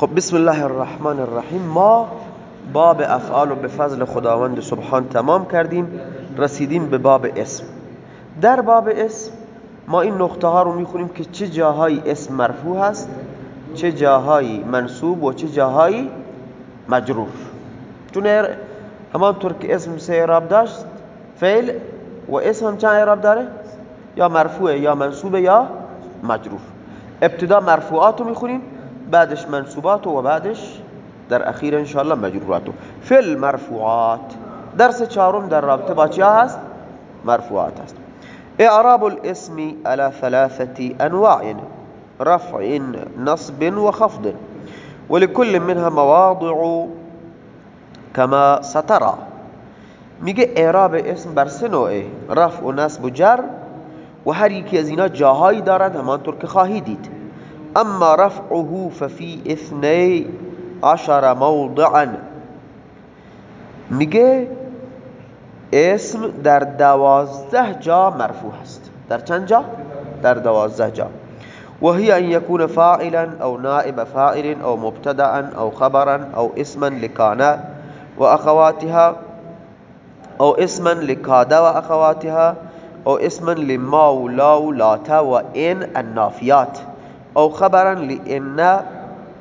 خب بسم الله الرحمن الرحیم. ما باب افعال و به فضل خداوند سبحان تمام کردیم رسیدیم به باب اسم. در باب اسم ما این نقطه ها رو می‌خونیم که چه جاهایی اسم مرفوع هست چه جاهایی منصوب و چه جاهایی مجرور. چون همانطور که اسم سه اعراب داشت فعل و اسم هم چند اعراب داره؟ یا مرفوعه یا منصوبه یا مجرور. ابتدا مرفوعات رو می‌خونیم. بعدش منصوبات و بعدش در اخیر انشاءالله مجرورات فل مرفوعات. درس چهارم در رابطه با چیا هست؟ مرفوعات هست. اعراب الاسم على ثلاثة انواع رفع نصب وخفض ولكل منها مواضع كما سترى. میگه اعراب اسم بر سه نوعه رفع و نصب و جر. و هر یکی از اینا جاهایی دارد همانطور که خواهی دید. أما رفعه ففي اثني عشر موضعا. میگه اسم در دوازده جا مرفوع هست. در چند جا؟ در دوازده جا. وهي أن يكون فاعلا أو نائب فاعل أو مبتدأ أو خبرا أو اسما لكان وأخواتها أو اسما لكاد وأخواتها أو اسما لما ولا لاتا وإن النافيات او خبرا لإن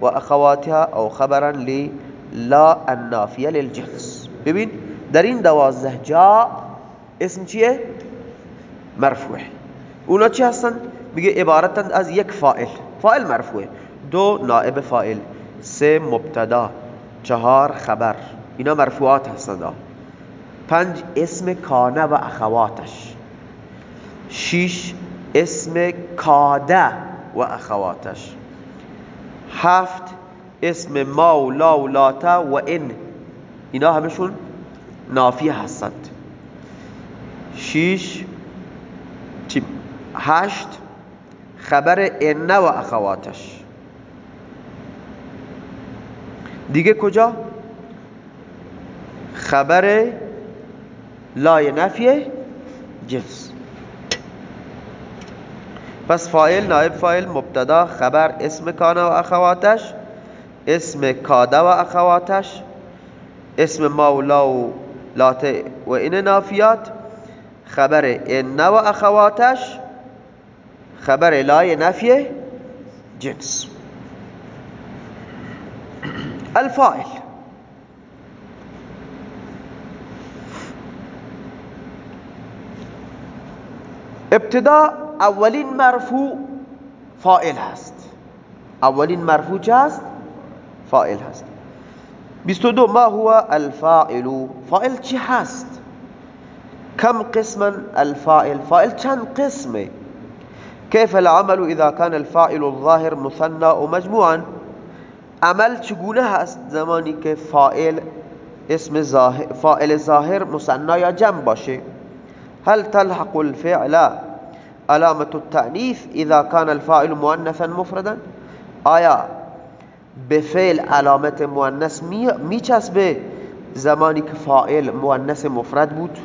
وأخواتها او خبرا للا النافية للجنس ببین در این دوازده جا اسم چیه؟ مرفوع اونا چی هستن؟ میگه عبارتند از یک فائل فائل مرفوع دو نائب فائل سه مبتدا. چهار خبر. اینا مرفوعات هستند پنج اسم کانه و اخواتش. شیش اسم کاده. و اخواتش. هفت اسم ما و لا و لاتا و ان. اینا همشون نافیه هستند. شیش هشت خبر ان و اخواتش. دیگه کجا؟ خبر لای نفیه جنس. پس فاعل نائب فاعل مبتدا خبر اسم کان و اخواتش اسم کاده و اخواتش اسم مولا و لات و این نافیات خبر ان و اخواتش خبر لای نفی جنس. الفاعل. ابتدا اولین مرفوع فائل هست. اولین مرفوع چه هست؟ فائل هست. 22 ما هو الفاعل فائل چی هست؟ كم قسما الفاعل فائل چند قسمه؟ كيف العمل إذا كان الفاعل الظاهر مثنى و مجموعا عمل چگونه هست زمانی که فاعل اسم ظاهر فاعل ظاهر مثنى یا جمع باشه؟ هل تلحق الفعل علامة التأنيث إذا كان الفاعل مؤنثا مفردا. آیا به فعل علامت مؤنث می چسبه زمانی که فاعل مؤنث مفرد بود؟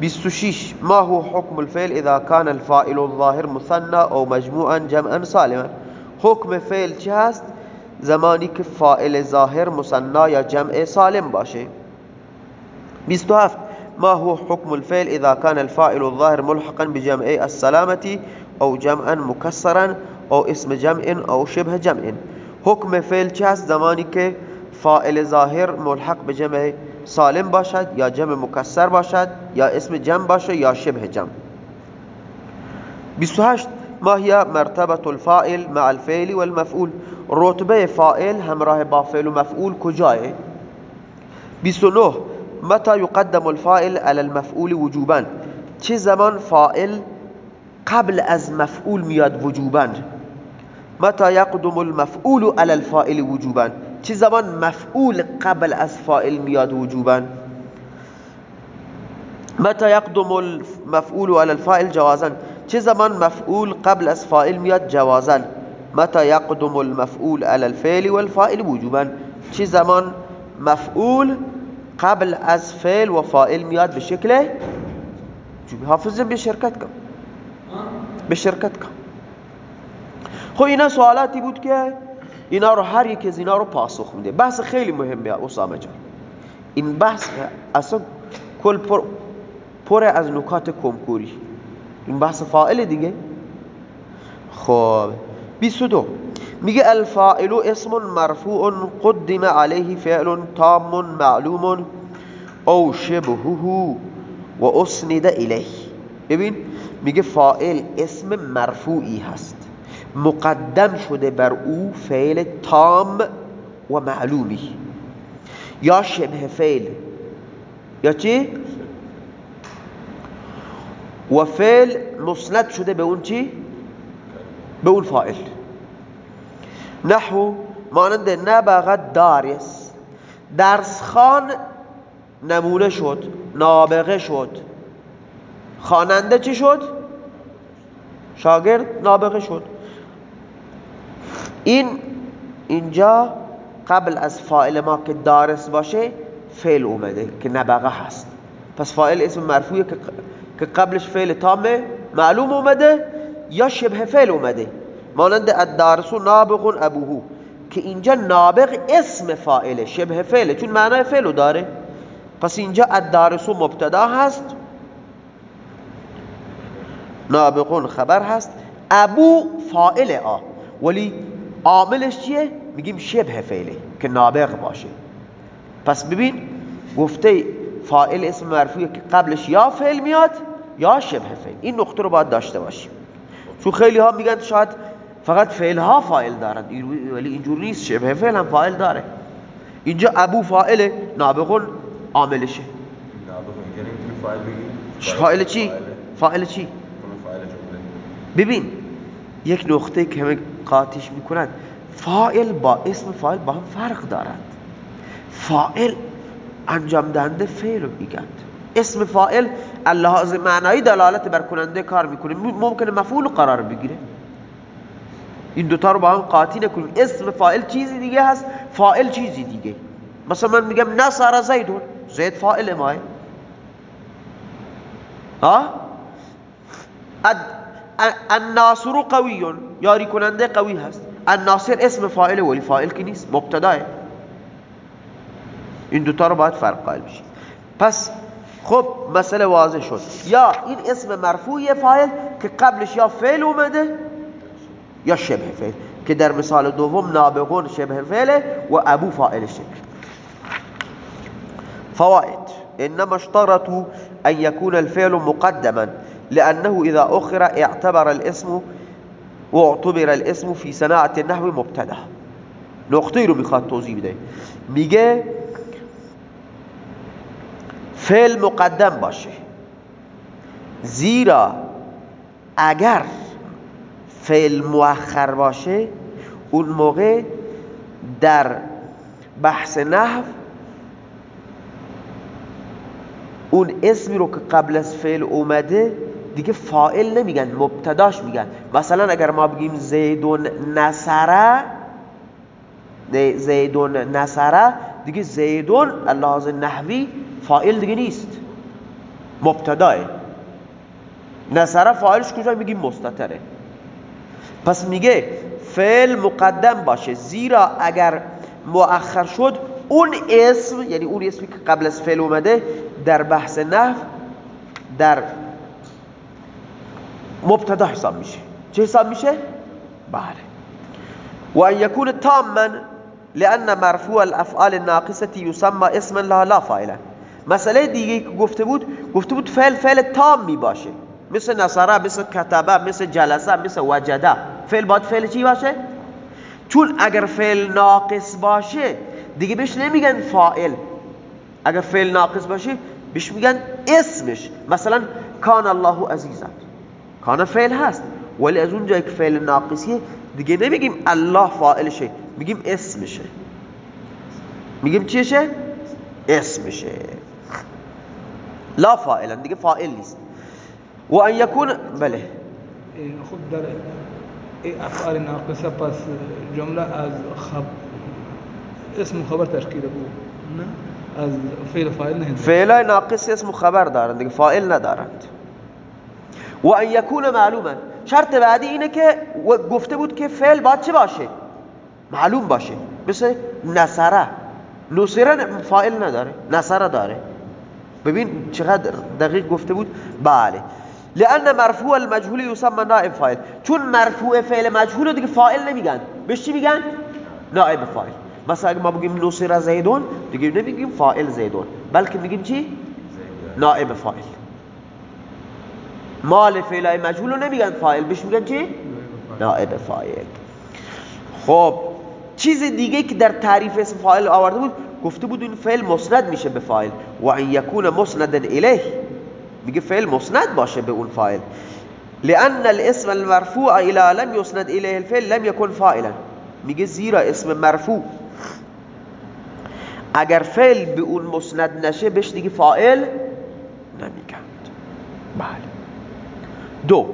26 ما هو حكم الفعل إذا كان الفاعل الظاهر مثنى أو مجموعا جمعا سالما؟ حکم فعل چه هست؟ زمانی که فاعل ظاهر مثنى یا جمع سالم باشه. 27 ما هو حكم الفعل إذا كان الفاعل الظاهر ملحقا بجمع السلامة أو جمعا مكسرا أو اسم جمع أو شبه جمع؟ حكم فعل چه هست؟ زمانی که فاعل ظاهر ملحق به جمع سالم باشد یا جمع مکسر باشد یا اسم جمع باشد یا شبه جمع. 28 ما هي مرتبة الفاعل مع الفعل والمفعول. رتبه فاعل همراه با فعل و مفعول کجاه 29 متى يقدم الفاعل على المفعول وجوبا؟ چه زمان فاعل قبل از مفعول میاد وجوبا؟ متى يقدم المفعول على الفاعل وجوبا؟ چه زمان مفعول قبل از فاعل میاد وجوبا؟ متى يقدم المفعول على الفاعل جوازا؟ چه زمان مفعول قبل از فاعل میاد جوازا؟ متى يقدم المفعول على الفعل والفاعل وجوبا؟ چه زمان مفعول قبل از فعل و فاعل میاد به شکل حافظ به شرکت کن. به شرکت کن. خب اینا سوالاتی بود که اینا رو هر یک از اینا رو پاسخ میده. بحث خیلی مهمه اسامه جان. این بحث اصلا کل پر, پر از نکات کنکوری این بحث فائل دیگه. خب 22 میگه الفاعل اسم مرفوع قدم عليه فعل تام معلوم أو شبهه و اسند الیه ببین میگه فاعل اسم مرفوعی هست. مقدم شده بر أو فعل تام و معلومی یا شبه فعل. یا چی؟ و فعل مسند شده به اون چی؟ به اون فاعل نحو مانند نبغت دارس درس خان نمونه شد نابغه شد. خواننده چی شد؟ شاگرد نابغه شد. این اینجا قبل از فاعل ما که دارس باشه فعل اومده که نبغه هست. پس فاعل اسم مرفوعه که قبلش فعل تامه معلوم اومده یا شبه فعل اومده. مانند الدارسو نابغون ابوهو که اینجا نابغ اسم فاعله شبه فعله. چون معنای فعلو داره. پس اینجا الدارسو مبتدا هست. نابغون خبر هست. ابو فاعل آ. ولی عاملش چیه؟ میگیم شبه فعله که نابغ باشه. پس ببین گفته فاعل اسم مرفوعه که قبلش یا فعل میاد یا شبه فعل. این نقطه رو باید داشته باشیم. چون خیلی ها میگن شاید فقط فعل ها فاعل دارند ولی اینجور نیست. شبه فعل هم فاعل داره. اینجا ابو فاعل نابغون عاملشه. فاعل چی؟ فاعل چی؟ ببین یک نقطه که همه قاطیش می‌کنند فاعل با اسم فاعل با هم فرق دارند فاعل انجام دهنده فعل رو میگند اسم فاعل اللحاظ معنایی دلالت بر کننده کار می‌کنه. ممکنه مفعول قرار بگیره. این دوتا رو با هم قاطی نکنیم اسم فاعل چیزی دیگه هست؟ فاعل چیزی دیگه. مثلا من میگم نصر زیدون. زید فاعل ماه ها؟ الناصر قوی یاری کننده قوی هست. الناصر اسم فاعل ولی فاعل که نیست مبتداه. این دوتا رو باید فرق قائل بشید پس خب مسئله واضح شد. یا این اسم مرفوع فاعل که قبلش یا فعل اومده یا شبه فعل که در مثال دوم نابغون شبه فعل و ابو فاعل شبه. فوائد انما اشترطوا ان يكون الفعل مقدما لأنه اذا اخر اعتبر الاسم واعتبر الاسم في صناعة النحو مبتدا. نقطه رو میخواد توضیح بده. میگه فعل مقدم باشه. زیرا اگر فعل مؤخر باشه اون موقع در بحث نحو اون اسمی رو که قبل از فعل اومده دیگه فائل نمیگن مبتداش میگن. مثلا اگر ما بگیم زیدون نصره زیدون نصره دیگه زیدون اللحاظ نحوی فائل دیگه نیست. مبتداه. نصره فائلش کجا؟ میگیم مستتره. پس میگه فعل مقدم باشه. زیرا اگر مؤخر شد اون اسم یعنی اون اسمی که قبل از فعل اومده در بحث نحو در مبتدا حساب میشه. چه حساب میشه؟ بله. و ان یکون تاما لان مرفوع الافعال الناقصه یسمى اسما لها لا فاعلا مسئله دیگه که گفته بود گفته بود فعل فعل تام می باشه مثل نصره مثل کتبه مثل جلسه مثل وجده فعل باید فعل چی باشه؟ چون اگر فعل ناقص باشه دیگه بهش نمیگن فاعل. اگر فعل ناقص باشه بهش میگن اسمش. مثلا کان الله عزیزا. کان فعل هست. ولی از اونجایی که فعل ناقصیه دیگه نمیگیم الله فاعلشه میگیم اسمشه. میگیم چیشه؟ اسمشه. لا فاعلا دیگه فاعل نیست. و ان یکون بله. خب در افعال ناقصه پس جمله از خب اسم خبر تشکیل بود. نه. از فعل فاعل نه. فعل ناقص اسم خبر دارند دیگه فاعل ندارند. و ان یکون معلوما. شرط بعدی اینه که گفته بود که فعل باید چه باشه؟ معلوم باشه. مثل نصره. نصره فائل نداره. نصره داره. ببین چقدر دقیق گفته بود. بله. لان مرفوع المجهول یسمى نائب فاعل. چون مرفوع فعل مجهول دیگه فاعل نمیگن. بهش چی میگن؟ نائب فاعل. مثلا اگه ما بگیم نصر زیدون دیگه نمیگیم فاعل زیدون. بلکه میگیم چی؟ نائب فاعل. مال فعل مجهول رو نمیگن فاعل. بهش میگن چی؟ نائب فاعل. خب چیز دیگه که در تعریف اسم فاعل آورده بود گفته بود این فعل مسند میشه به فاعل. و ان یکون مسندا الیه. میگه فعل مسند باشه به اون فاعل. لأن الاسم المرفوع إلى لم يسند الیه الفعل لم يكن فاعلا. میگه زیرا اسم مرفوع. اگر فعل به اون مسند نشه بهش دیگه فاعل نمیگند بله. دو.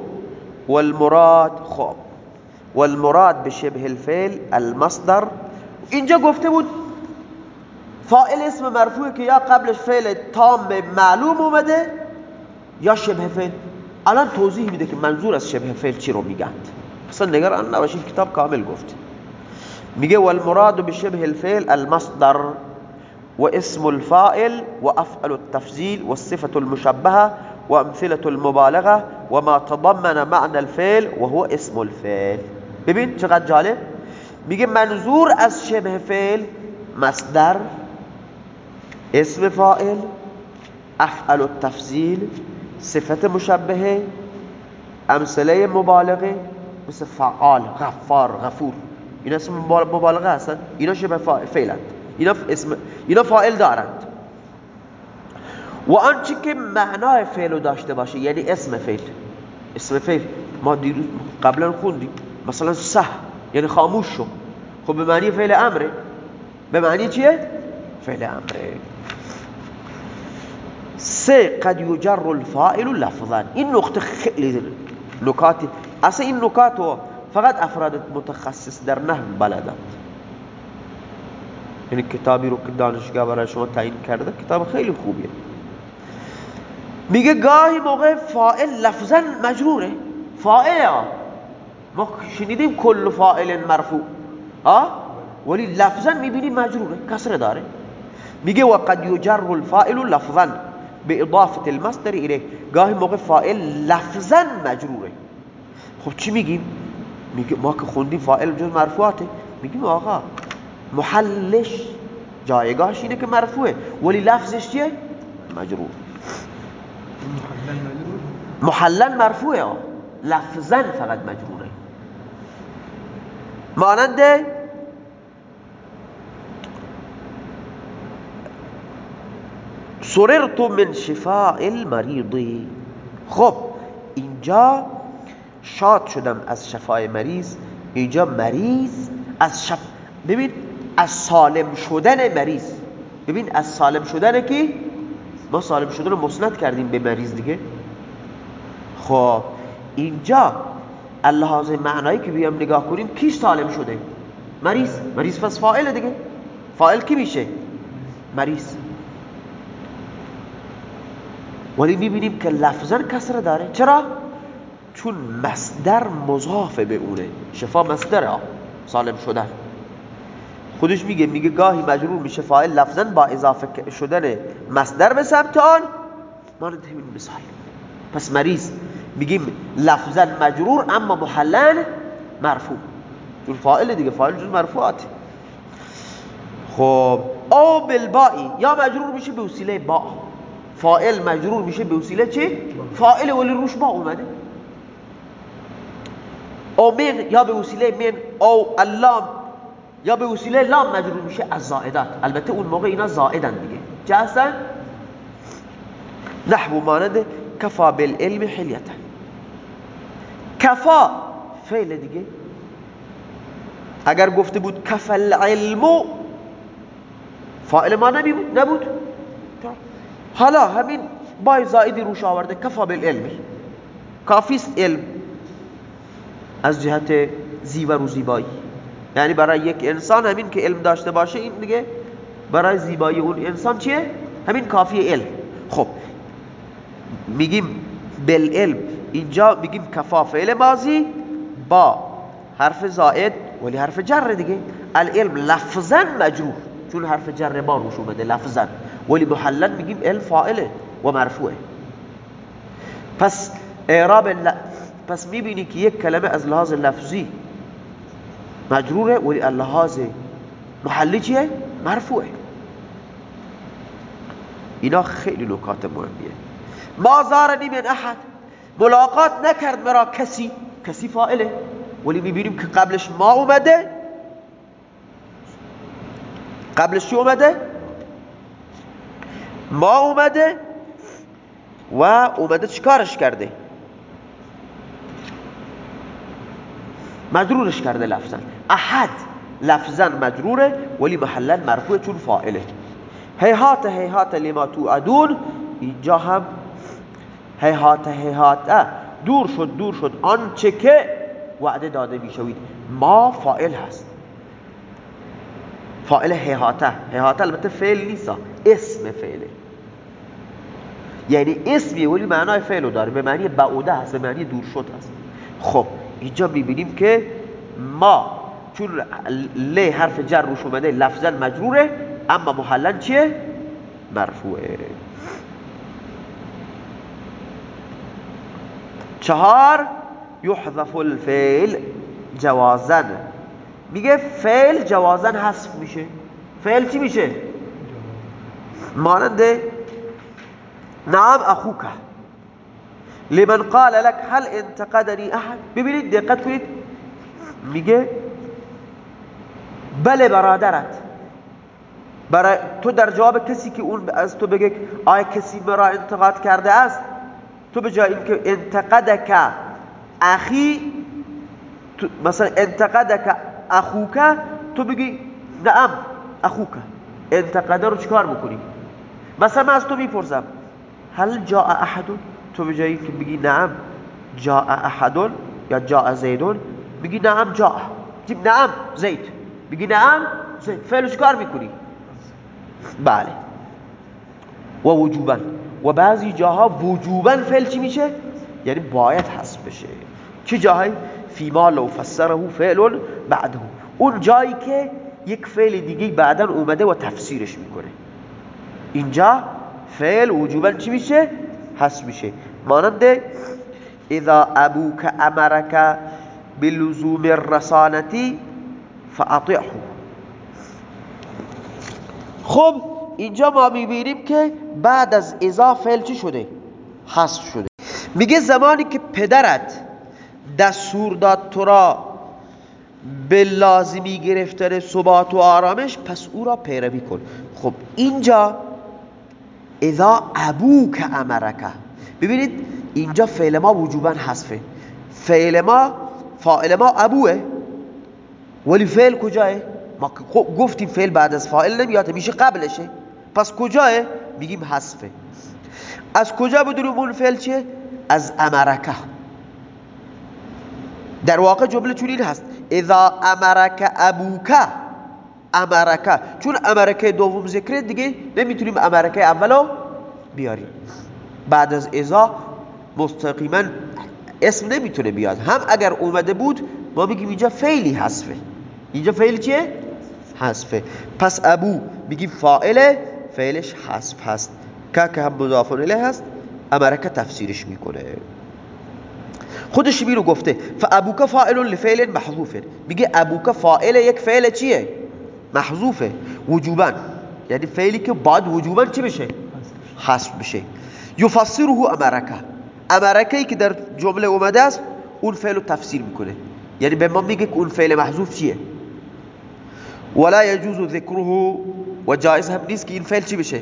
والمراد خب. والمراد بشبه الفعل المصدر. اینجا گفته بود فاعل اسم مرفوع که یا قبلش فعل تام معلوم اومده یا شبه فعل الان توضیح میده که منظور از شبه فعل چی رو میگند. أصلا نگران نباشید کتاب کامل گفت میگه والمراد بشبه الفعل المصدر واسم الفاعل وافعل التفضيل والصفة المشبهة وامثلة المبالغة وما تضمن معنى الفعل وهو اسم الفعل. ببین چقدر جالب. میگه منظور از شبه فعل مصدر اسم فاعل افعل التفضیل صفت مشبهه امثله مبالغه مثل فعال غفار غفور. اینا اسم مبالغه هستن. اینا شبه فعلند. اینا اسم اینا فاعل دارند. و آنچه که معنای فعل داشته باشه یعنی اسم فعل. اسم فعل. ما دیروز قبلا خوندیم. مثلا سه. یعنی خاموش شو. خب به معنی فعل امره. به معنی چیه؟ فعل امره. سه قد یجر الفاعل لفظا. این نقطه خیلی نکاتی أصلا این نکات فقط افراد متخصص در نحو بلدند یعنی کتابی رو که دانشگاه برای شما تعیین کرده کتاب خیلی خوبیه. میگه گاهی موقع فائل لفظا مجروره. فائل ما شنیدیم کل فائل مرفوع. ها؟ ولی لفظا میبینیم مجروره. کسر داره. میگه وقد یجر الفائل لفظا. به اضافه المصدر الیه گاهی موقع فائل لفظا مجروره خب چی میگیم؟ میگه ما که خوندیم فائل جز مرفوعاته. میگیم آقا محلش جایگاهش اینه که مرفوعه. ولی لفظش چیه؟ مجرور. محلن مرفوعه لفظا فقط مجروره مانند سررت من شفاء المریض خب اینجا شاد شدم از شفای مریض اینجا مریض از شف... ببین از سالم شدن مریض. ببین از سالم شدن کی؟ ما سالم شدن رو مسند کردیم به مریض دیگه. خب اینجا اللحاظ معنایی که بیام نگاه کنیم کی سالم شده؟ مریض. مریض پس فاعل دیگه. فاعل کی میشه؟ مریض. ولی می‌بینیم که لفظا کسر داره. چرا؟ چون مصدر مضاف به اونه. شفا مصدره سالم شدن. خودش میگه میگه گاهی مجرور میشه فاعل لفظا با اضافه شدن مصدر به سمت آن مانند همین مثال. پس مریض میگیم لفظا مجرور اما محلن مرفوع. چون فاعل دیگه فاعل جز مرفوعات خب او بالبائی یا مجرور میشه به وسیله با. فاعل مجرور میشه به وسیله چه فاعل ولی روش با اومده. او من یا به وسیله من او اللام یا به وسیله لام مجرور میشه از زائدات. البته اون موقع اینا زائدن دیگه. چه هستن؟ نحو مانند کفا بالعلم حلیتا. کفا فعل دیگه. اگر گفته بود کفا العلم فاعل ما نبود نبود. حالا همین بای زائدی روش آورده کفا بالعلم. کافیست علم. از جهت زیور و زیبایی. یعنی برای یک انسان همین که علم داشته باشه این دیگه برای زیبایی اون انسان چیه؟ همین کافی علم. خب میگیم بالعلم. اینجا میگیم کفا فعل ماضی با حرف زائد ولی حرف جر دیگه. العلم لفظا مجروح چون حرف جر با روش اومده لفظا. ولی محلن میگیم علم فاعله و مرفوعه پس اعراب پس می‌بینی که یک کلمه از لحاظ لفظی مجروره ولی لحاظ محلی چیه؟ مرفوعه اینا خیلی نکات مهمیه ما زارنی من احد ملاقات نکرد مرا کسی کسی فائله ولی می‌بینیم که قبلش ما اومده قبلش چی اومده ما اومده و اومده چیکارش کرده؟ مجرورش کرده لفظا. احد لفظا مجروره ولی محلا مرفوع چون فائله هیهات هیهات لما توعدون اینجا هم هیهات هیهات. دور شد دور شد. آنچه که وعده داده می‌شوید. ما فائل هست. فائل هیهاته. هیهاته البته فعل نیست. اسم فعله. یعنی اسمی ولی معنای فعل داره به معنی بعوده هست به معنی دور شد هست خب اینجا می‌بینیم که ما چون ل حرف جر روش اومده لفظا مجروره اما محلن چیه؟ مرفوعه چهار یحذف الفعل جوازن میگه فعل جوازن حذف میشه فعل چی میشه؟ ماننده نعم اخوکه لمن قال لك هل انتقدني احد ببینید دقت کنید. میگه بله برادرت. برای تو در جواب کسی که اون از تو بگه آیا کسی مرا انتقاد کرده است؟ تو به جای اینکه انتقدک اخی مثلا انتقدک اخوک تو بگی نعم اخوک. انتقده رو چکار بکنی؟ مثلا من از تو می‌پرسم. هل جاء احد تو به جایی که بگی نعم جاء احد یا جاء زیدون بگی نعم جاء. نعم زید. بگی نعم زید. فعلش کار می‌کنی؟ بله. و وجوبا. و بعضی جاها وجوبا فعل چی میشه؟ یعنی باید حذف بشه. چه جاهایی؟ فیما لو فسره فعل بعده. اون جایی که یک فعل دیگه بعدا اومده و تفسیرش می‌کنه. اینجا فعل وجوبا چی میشه؟ حذف میشه. مانند اذا ابوک امرک بلزوم الرسانتی فاطعه. خب اینجا ما می‌بینیم که بعد از اذا فعل چی شده؟ حذف شده. میگه زمانی که پدرت دستور داد تو را به لازمی گرفتن ثبات و آرامش پس او را پیروی کن. خب اینجا اذا ابوک امرک ببینید اینجا فعل ما وجوبا حذفه فعل ما فاعل ما ابوه ولی فعل کجاه ما گفتیم فعل بعد از فاعل نمیاد میشه قبلشه پس کجاه میگیم حذفه از کجا بدونیم اون فعل چیه از امرکه در واقع جمله چنین هست اذا امرک ابوک امرکه چون امرکه دوم ذکر دیگه نمی‌تونیم امرکه اولو بیاریم بعد از ازا مستقیما اسم نمی‌تونه بیاد هم اگر اومده بود ما بگیم اینجا فعلی حذفه اینجا فعل چیه؟ حذفه پس ابو بگیم فاعله فعلش حذف هست که که هم مضاف الیه هست امرکه تفسیرش می‌کنه خودش میرو گفته فابوک فاعل لفعل محذوف میگه ابوک فاعل یک فعل چیه محذوفه. وجوبا. یعنی فعلی که بعد وجوبا چی بشه؟ حذف بشه. یفسره امرکه. امرکه که در جمله اومده است اون فعل رو تفسیر می‌کنه. یعنی به ما میگه که اون فعل محذوف چیه؟ ولا يجوز ذکره و جایز هم نیست که این فعل چی بشه؟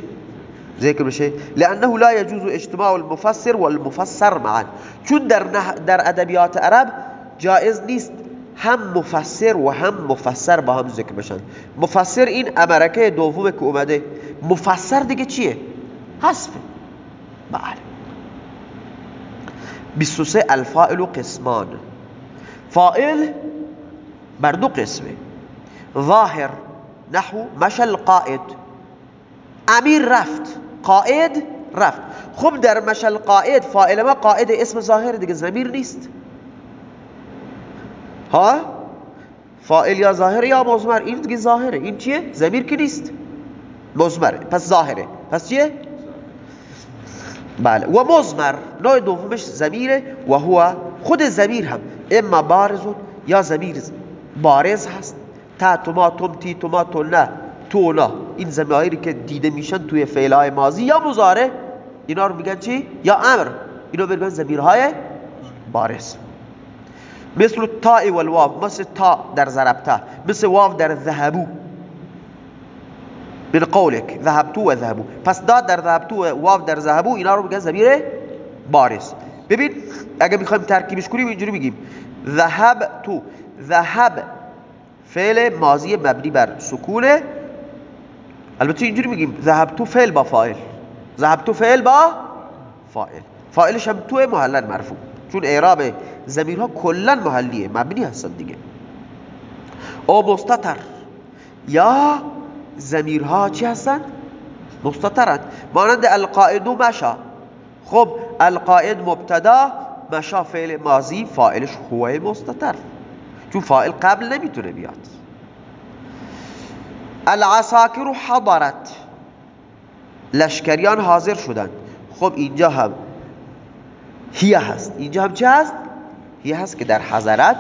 ذکر بشه. لانه لا يجوز اجتماع المفسر والمفسر معا. چون در در ادبیات عرب جایز نیست هم مفسر و هم مفسر با هم ذکر بشن. مفسر این امرکه دومه که اومده. مفسر دیگه چیه؟ حذفه بله. 23 الفائل قسمان. فائل بر دو قسمه. ظاهر نحو مشى القائد امیر رفت. قائد رفت. خب در مشى القائد فائل ما قائد اسم ظاهر دیگه زمیر نیست. ها فائل یا ظاهر یا مزمر این دیگه ظاهره این چیه ضمیر که نیست مزمره پس ظاهره پس چیه بله و مزمر نوع دومش ضمیره و هو خود ضمیر هم اما بارزون یا ضمیر بارز هست تا توما توم تی تو نه تو نه این ضمایری که دیده میشن توی فعلهای ماضی یا مزاره اینا رو میگن چی یا امر اینا میگن ضمیرهای بارز مثل تا و الواو مثل تا در ضربته مثل واو در ذهبو. من قولك ذهبتو و ذهبو. پس داد در ذهبتو و واو در ذهبو اینا رو میگن ضمیر بارز. ببین اگه می‌خوایم ترکیبش کنیم اینجوری میگیم. ذهب تو ذهب فعل ماضی مبنی بر سکونه البته اینجوری میگیم. ذهب تو فعل با فاعل. ذهب تو فعل با فاعل. فاعلش هم تو محلن مرفوع چون اعراب ضمیرها کلا محلیه مبنی هستن دیگه. او مستتر یا ضمیرها چی هستن؟ مستترند مانند القائد مشا. خب القائد مبتدا مشا فعل ماضی فاعلش هو مستتر چون فاعل قبل نمی‌تونه بیاد. العساکر حضرت. لشکریان حاضر شدند. خب اینجا هم هیه هست. اینجا هم چه هست؟ هیه هست که در حضرت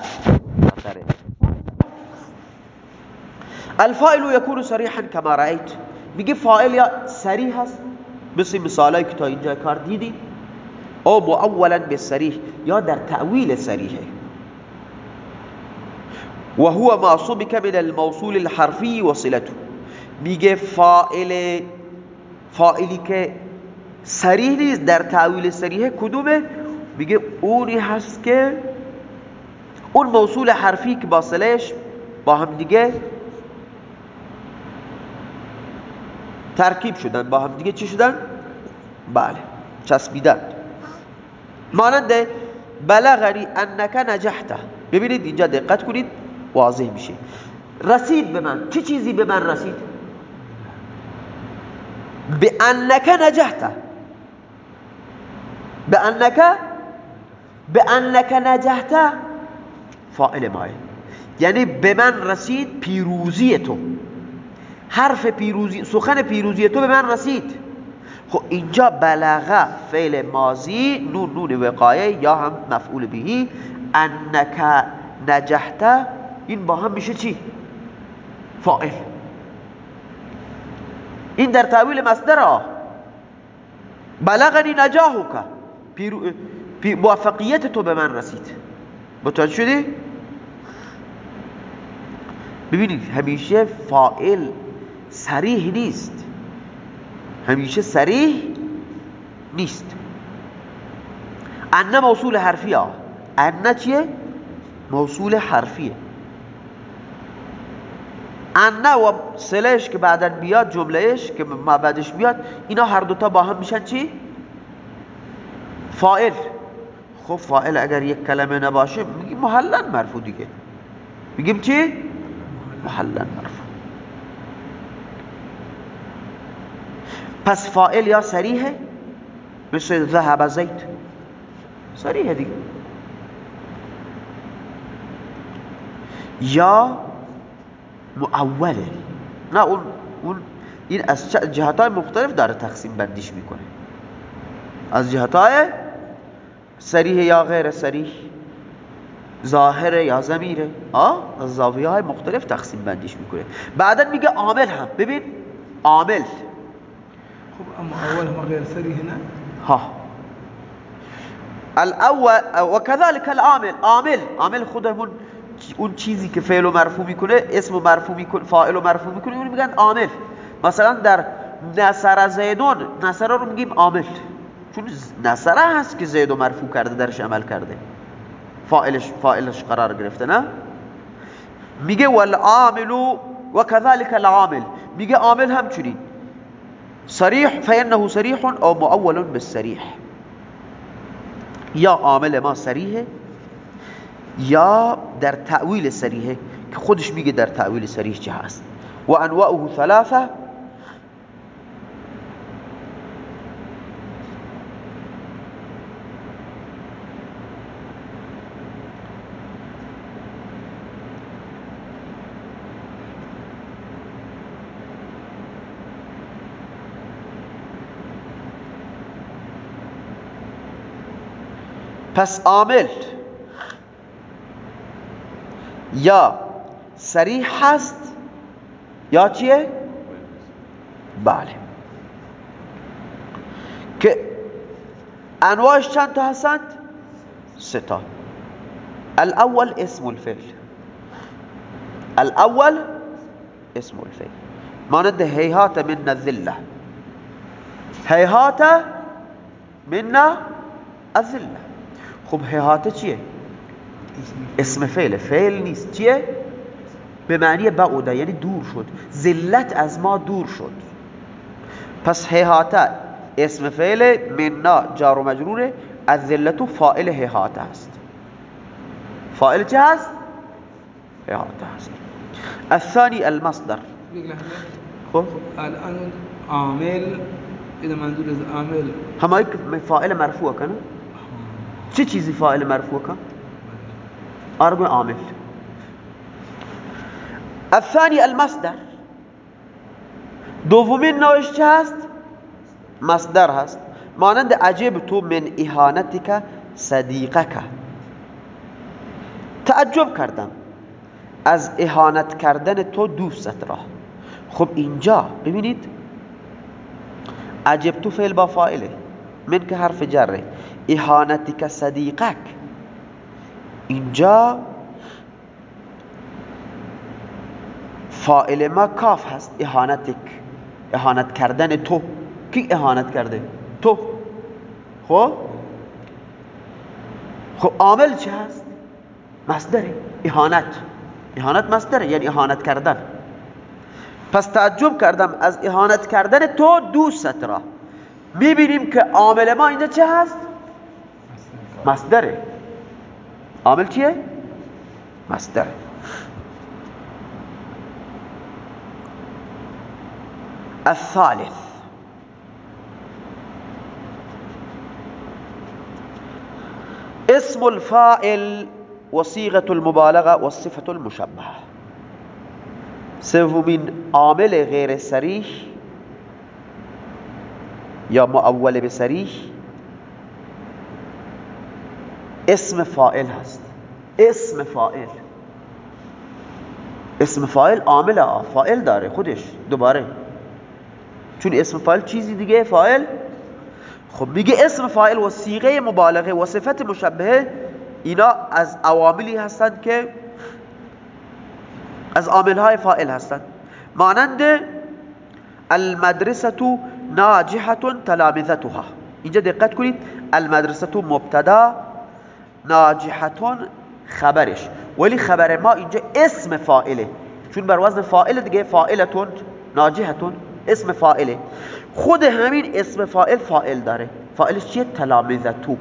الفائل یکون صریحا کما رأیت. میگه فائل یا صریح هست. مثل مثالایی که تا اینجا کار دیدی. أو مؤولا بالصریح یا در تأویل صریحه. و هو ما صبك من الموصول الحرفی وصلته. میگه فائل فائلی که صریح نیست در تأویل صریح کدومه؟ میگه اونی هست که اون موصول حرفی که باصلش با هم دیگه ترکیب شدن. با هم دیگه چی شدن؟ بله چسبیدن. مانند بلغنی انک نجحته ببینید اینجا دقت کنید واضح میشه. رسید به من. چه چیزی به من رسید؟ به انک نجحته به انک به انک نجحته فائل ماه یعنی به من رسید پیروزی تو. حرف پیروزی سخن پیروزی تو به من رسید. خب اینجا بلغه فعل ماضی نون نون وقایه یا هم مفعول بهی انک نجحته این با هم میشه چی؟ فائل این در تعویل مصدر بلغنی نجاحک موفقیت تو به من رسید متوجه شدی ببینید همیشه فائل سریح نیست همیشه سریح نیست ان موصول حرفی ها ان چیه؟ موصول حرفیه ان و سلش که بعدا بیاد جملهش که ما بعدش بیاد اینا هر دوتا با هم میشن چی؟ فائل خب فائل اگر یک کلمه نباشه میگیم محلن مرفوع دیگه. میگیم چی؟ محلن مرفوع. پس فائل یا سریحه مثل ذهب زید سریحه دیگه. یا معوله نه اون, اون این از جهت های مختلف داره تقسیم بندیش می‌کنه. از جهت های سریح یا غیر سریح ظاهر یا زمیره آه از زاویه های مختلف تقسیم بندیش می‌کنه. بعدا میگه عامل هم. ببین عامل. خب اما اول ما غیر سریح نه؟ ها. الاول وكذلك العامل. عامل. عامل خودمون اون چیزی که فعل و مرفوع می‌کنه اسم و مرفوع می‌کنه فاعل و مرفوع می‌کنه اون میگن عامل. مثلا در نصر زیدون نصر رو میگیم عامل. چون نصره هست که زید و مرفوع کرده درش عمل کرده. فاعلش فاعلش قرار گرفته نه؟ میگه والعامل و كذلك العامل. میگه عامل همچنین. صریح فانه صریح او مؤول بالصریح. یا عامل ما صریحه یا در تأویل صریحه که خودش میگه در تأویل صریح چه هست. و انواعه ثلاثه پس عامل. یا سریح هست یا چیه؟ بله. که انواعش چند تا هستند؟ سه تا. الأول اسم الفعل. الأول اسم الفعل. مانند هیهات من الذلة. هیهات من الذلة. خب هیهات چیه؟ اسم فعل. فعل نیست. چیه؟ به معنی بعوده یعنی دور شد. ذلت از ما دور شد. پس هیهات اسم فعل مننا جار و مجروره از ذلتو فائل هیهات است. فائل چه هست؟ هیهات هست الثاني المصدر. خب؟ الان عامل اذا منظور از عامل. همه فائل مرفوع کنه. چه چیزی فائل مرفوع کنه؟ ارگو عامل. الثاني المصدر. دومین نوعش چه هست؟ مصدر هست. مانند عجب تو من اهانتك صدیقك تعجب کردم. از اهانت کردن تو دوست را. خب اینجا ببینید. عجب تو فعل با فائله من که حرف جره. اهانتك صدیقک اینجا فائل ما کاف هست. اهانتک اهانت کردن تو. کی اهانت کرده؟ تو. خب؟ خب عامل چه هست؟ مصدره اهانت اهانت مصدره یعنی اهانت کردن. پس تعجب کردم از اهانت کردن تو دوست را. می‌بینیم که عامل ما اینجا چه هست؟ مصدره عامل چیه؟ مصدره الثالث. اسم الفاعل وصيغة المبالغة والصفة المشبهة. سومین عامل غیر سریح یا معول به سریح اسم فائل هست. اسم فائل اسم فائل عامل فائل داره خودش. دوباره. چون اسم فاعل چیزی دیگه فاعل؟ خب میگه اسم فاعل و سیغه مبالغه و صفت مشبهه اینا از عواملی هستند که از عاملهای فاعل هستند. مانند المدرسه ناجحه تلامذتها. اینجا دقت کنید. المدرسه مبتدا ناجحه خبرش. ولی خبر ما اینجا اسم فاعله. چون بر وزن فاعل دیگه فاعلتون ناجحتون اسم فائله خود همین اسم فائل فائل داره. فائلش چیه؟ تلامذتو.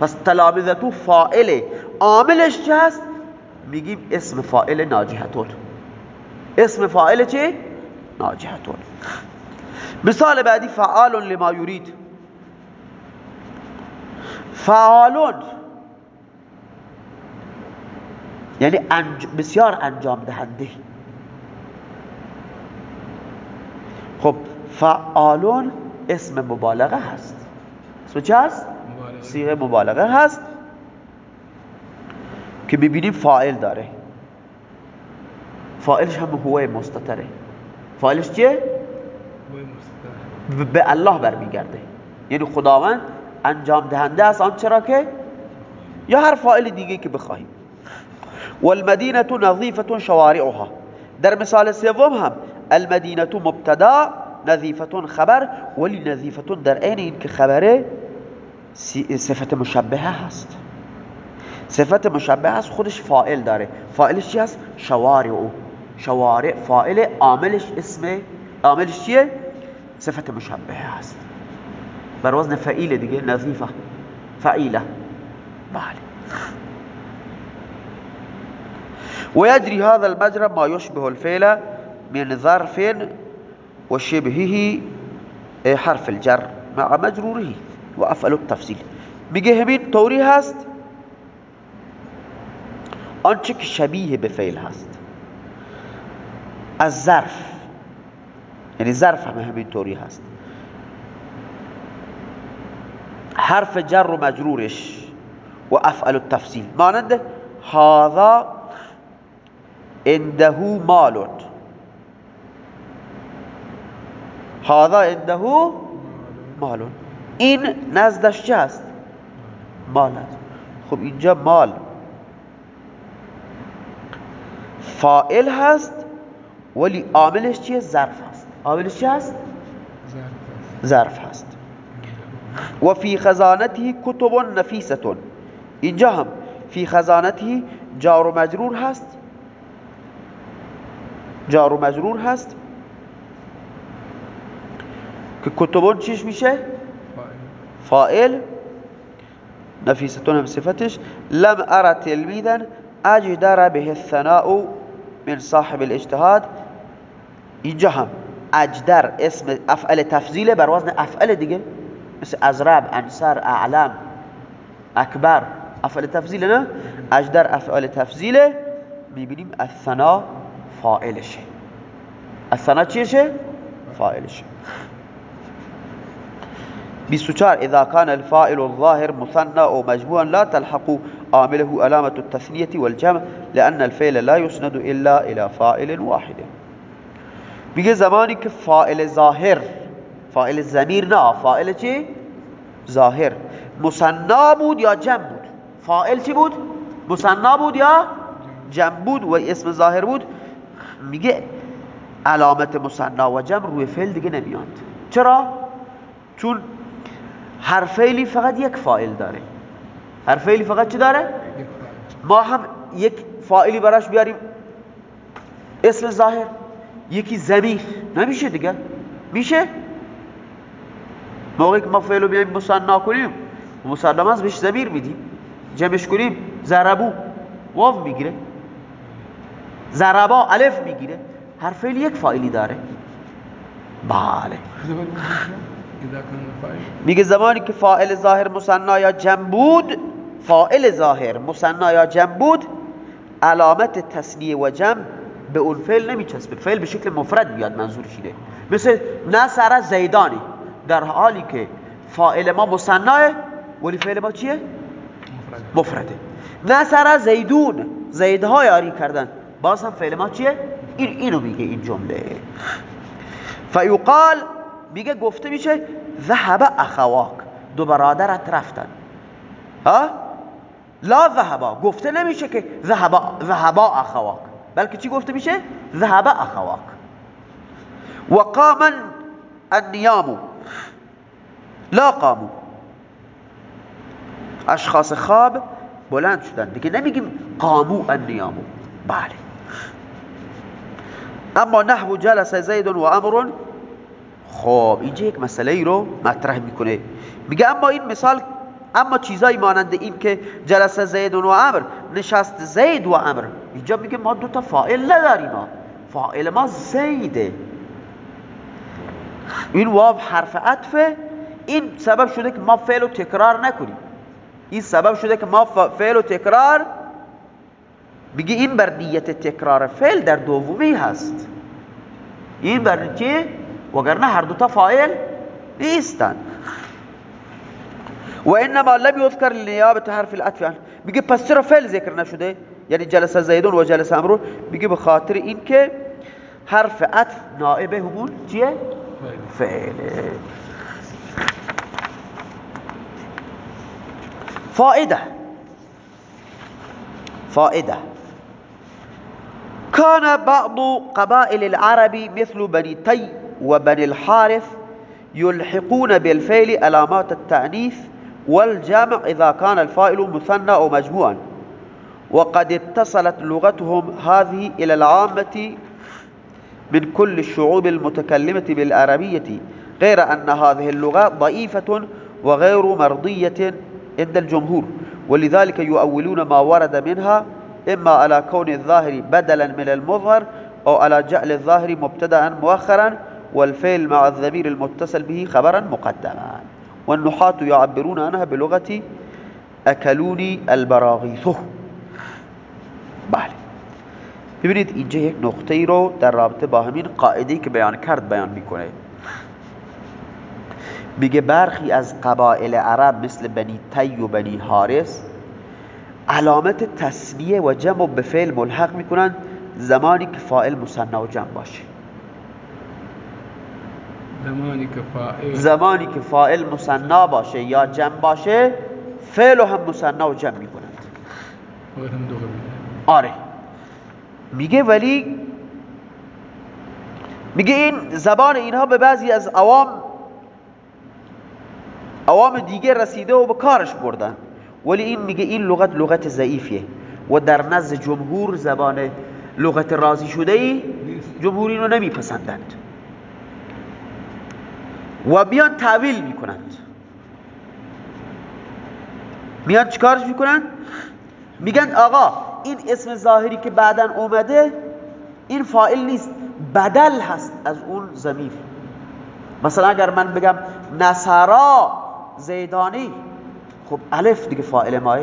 پس تلامذتو فائله عاملش چه هست؟ میگیم اسم فائل ناجحتون. اسم فائل چه ناجحتون. مثال بعدی فعال لما یرید. فعالون. یعنی بسیار انجام دهنده. خب فعالون اسم مبالغه هست. اسم چه هست؟ سیغه مبالغه هست که ببینیم فاعل داره. فاعلش هم هو مستتره فاعلش چیه؟ به الله برمیگرده. یعنی خداوند انجام دهنده است. آن چرا که؟ یا هر فاعل دیگه که بخواهیم. والمدینه نظیفه شوارعها. در مثال سوم هم المدینه مبتدا نظیفتون خبر ولی نظیفتون در عین این که خبره صفت مشبهه هست. صفت مشبهه هست خودش فائل داره. فائلش چی هست؟ شوارع. شوارع فائل عاملش اسم عاملش چیه؟ صفت مشبهه هست. بر وزن فعیل دیگه نظیفه. فعیله. بله. ويجري هذا المجرى ما يشبه الفعل من ظرف وشبهه حرف الجر مع مجروره. وأفعل التفصیل میگه همین طوری هست آنچه که شبیه به فعل هست از ظرف یعنی ظرف هم هست حرف جر و مجرورش و افعل التفصیل مانند هذا عنده مال. هذا عنده مال. این نزدش چه هست مال هست خب اینجا مال. فائل هست ولی عاملش چیه؟ ظرف هست. عاملش چیه هست؟ ظرف هست. و فی خزانته کتب نفیسه اینجا هم فی خزانته جار و مجرور هست. جار و مجرور هست. که کتبون چیش میشه؟ فائل نفیستون هم صفتش. لم ارى تلمیدا اجدر به الثناء من صاحب الاجتهاد. اینجا هم اجدر اسم افعل تفضیل بر وزن افعل دیگه. مثل ازرب انصر اعلم اکبر. افعل تفضیل نه؟ اجدر افعال تفضیل می‌بینیم الثنا فائلشه الثنا چیشه فائلشه 24 إذا كان الفائل الظاهر مثنى أو مجموعا لا تلحق عامله علامة التثنية والجمع لأن الفعل لا يسند إلا إلى فائل واحد. میگه زمانی که فائل ظاهر فائل زمیر نه فائل چی؟ ظاهر. مصنا بود یا جمع بود؟ فائل چی بود؟ مصنا بود یا جمع بود؟ و اسم ظاهر بود؟ میگه علامت مصنا و جمع روی فعل دیگه نمیاد. چرا؟ چون هر فعلی فقط یک فائل داره. هر فعلی فقط چی داره؟ ما هم یک فائلی براش بیاریم. اسم ظاهر یکی زمیر نمیشه دیگه. میشه؟ موقعی که ما فعلو بیایم مصنا کنیم مصنا از بهش زمیر میدیم. جمعش کنیم زربو واو می‌گیره. زربا الف می‌گیره. هر فعل یک فاعلی داره. بله. میگه زمانی که فاعل ظاهر مصنا یا جمع بود فاعل ظاهر مصنا یا جمع بود علامت تسنیه و جمع به اون فعل نمیچسبه. فعل به شکل مفرد بیاد منظور شیده مثل نصر زیدانی. در حالی که فاعل ما مصنعه ولی فعل ما چیه؟ مفرده. نصر زیدون. زیدها یاری کردن. باز هم فعل ما چیه؟ این اینو میگه این جمله. فیقال میگه گفته میشه ذهب اخواک. دو برادرت رفتن. ها؟ لا ذهبا. گفته نمیشه که ذهبا اخواک. بلکه چی گفته میشه؟ ذهب اخواک. و قاما النیام. لا قامو اشخاص خواب بلند شدن. دیگه نمیگیم قامو النیامو بله. اما نحو جلس زید و امر خب اینجا یک مسئله ای رو مطرح می‌کنه. میگه اما این مثال اما چیزایی مانند این که جلس زید و امر نشست زید و امر اینجا میگه ما دو تا فائل نداریم فائل ما زیده. این واو حرف عطفه. این سبب شده که ما فعل و تکرار نکنیم. این سبب شده که ما فعل و تکرار بگی این بر نیت تکرار فعل در دومی هست. این بر چه؟ وگرنه هر دوتا فاعل نیستن. و انما لم یذکر لنیابت حرف العطف میگه پس چرا فعل ذکر نشده؟ یعنی جلسه زیدون و جلسه امرو میگه به خاطر این که حرف عطف نائب همون چیه؟ فعله. فائدة فائدة كان بعض قبائل العرب مثل بني تي وبني الحارث يلحقون بالفعل علامات التأنيث والجمع إذا كان الفائل مثنى أو مجموعا. وقد اتصلت لغتهم هذه إلى العامة من كل الشعوب المتكلمة بالعربية غير أن هذه اللغة ضعيفة وغير مرضية عند الجمهور ولذلك يؤولون ما ورد منها إما على كون الظاهر بدلا من المظهر أو على جعل الظاهر مبتدا مؤخرا والفعل مع الضمير المتصل به خبرا مقدما. والنحاة يعبرون عنها بلغة أكلوني البراغيث. بله. ببینید اینجا یک نقطه رو در رابطه با همین قاعدة که بیان کرد بیان میکنه. میگه برخی از قبائل عرب مثل بنی تی و بنی حارس علامت تصمیه و جمع به فعل ملحق می‌کنن زمانی که فائل مصنع و جمع باشه. زمانی که فاعل زمانی که فائل مصنع باشه یا جمع باشه فعل هم مصنع و جمع می‌کنند. فاعل آره. میگه ولی میگه این زبان اینها به بعضی از عوام عوام دیگه رسیده و به کارش بردن. ولی این میگه این لغت لغت ضعیفیه و در نزد جمهور زبان لغت راضی شده ای جمهور اینو نمیپسندند. و بیان تعویل می‌کنند. میان چیکارش می‌کنن؟ میگن آقا این اسم ظاهری که بعدا اومده این فائل نیست بدل هست از اون ضمیر. مثلا اگر من بگم نصرا زیدانی خب الف دیگه فائل ماه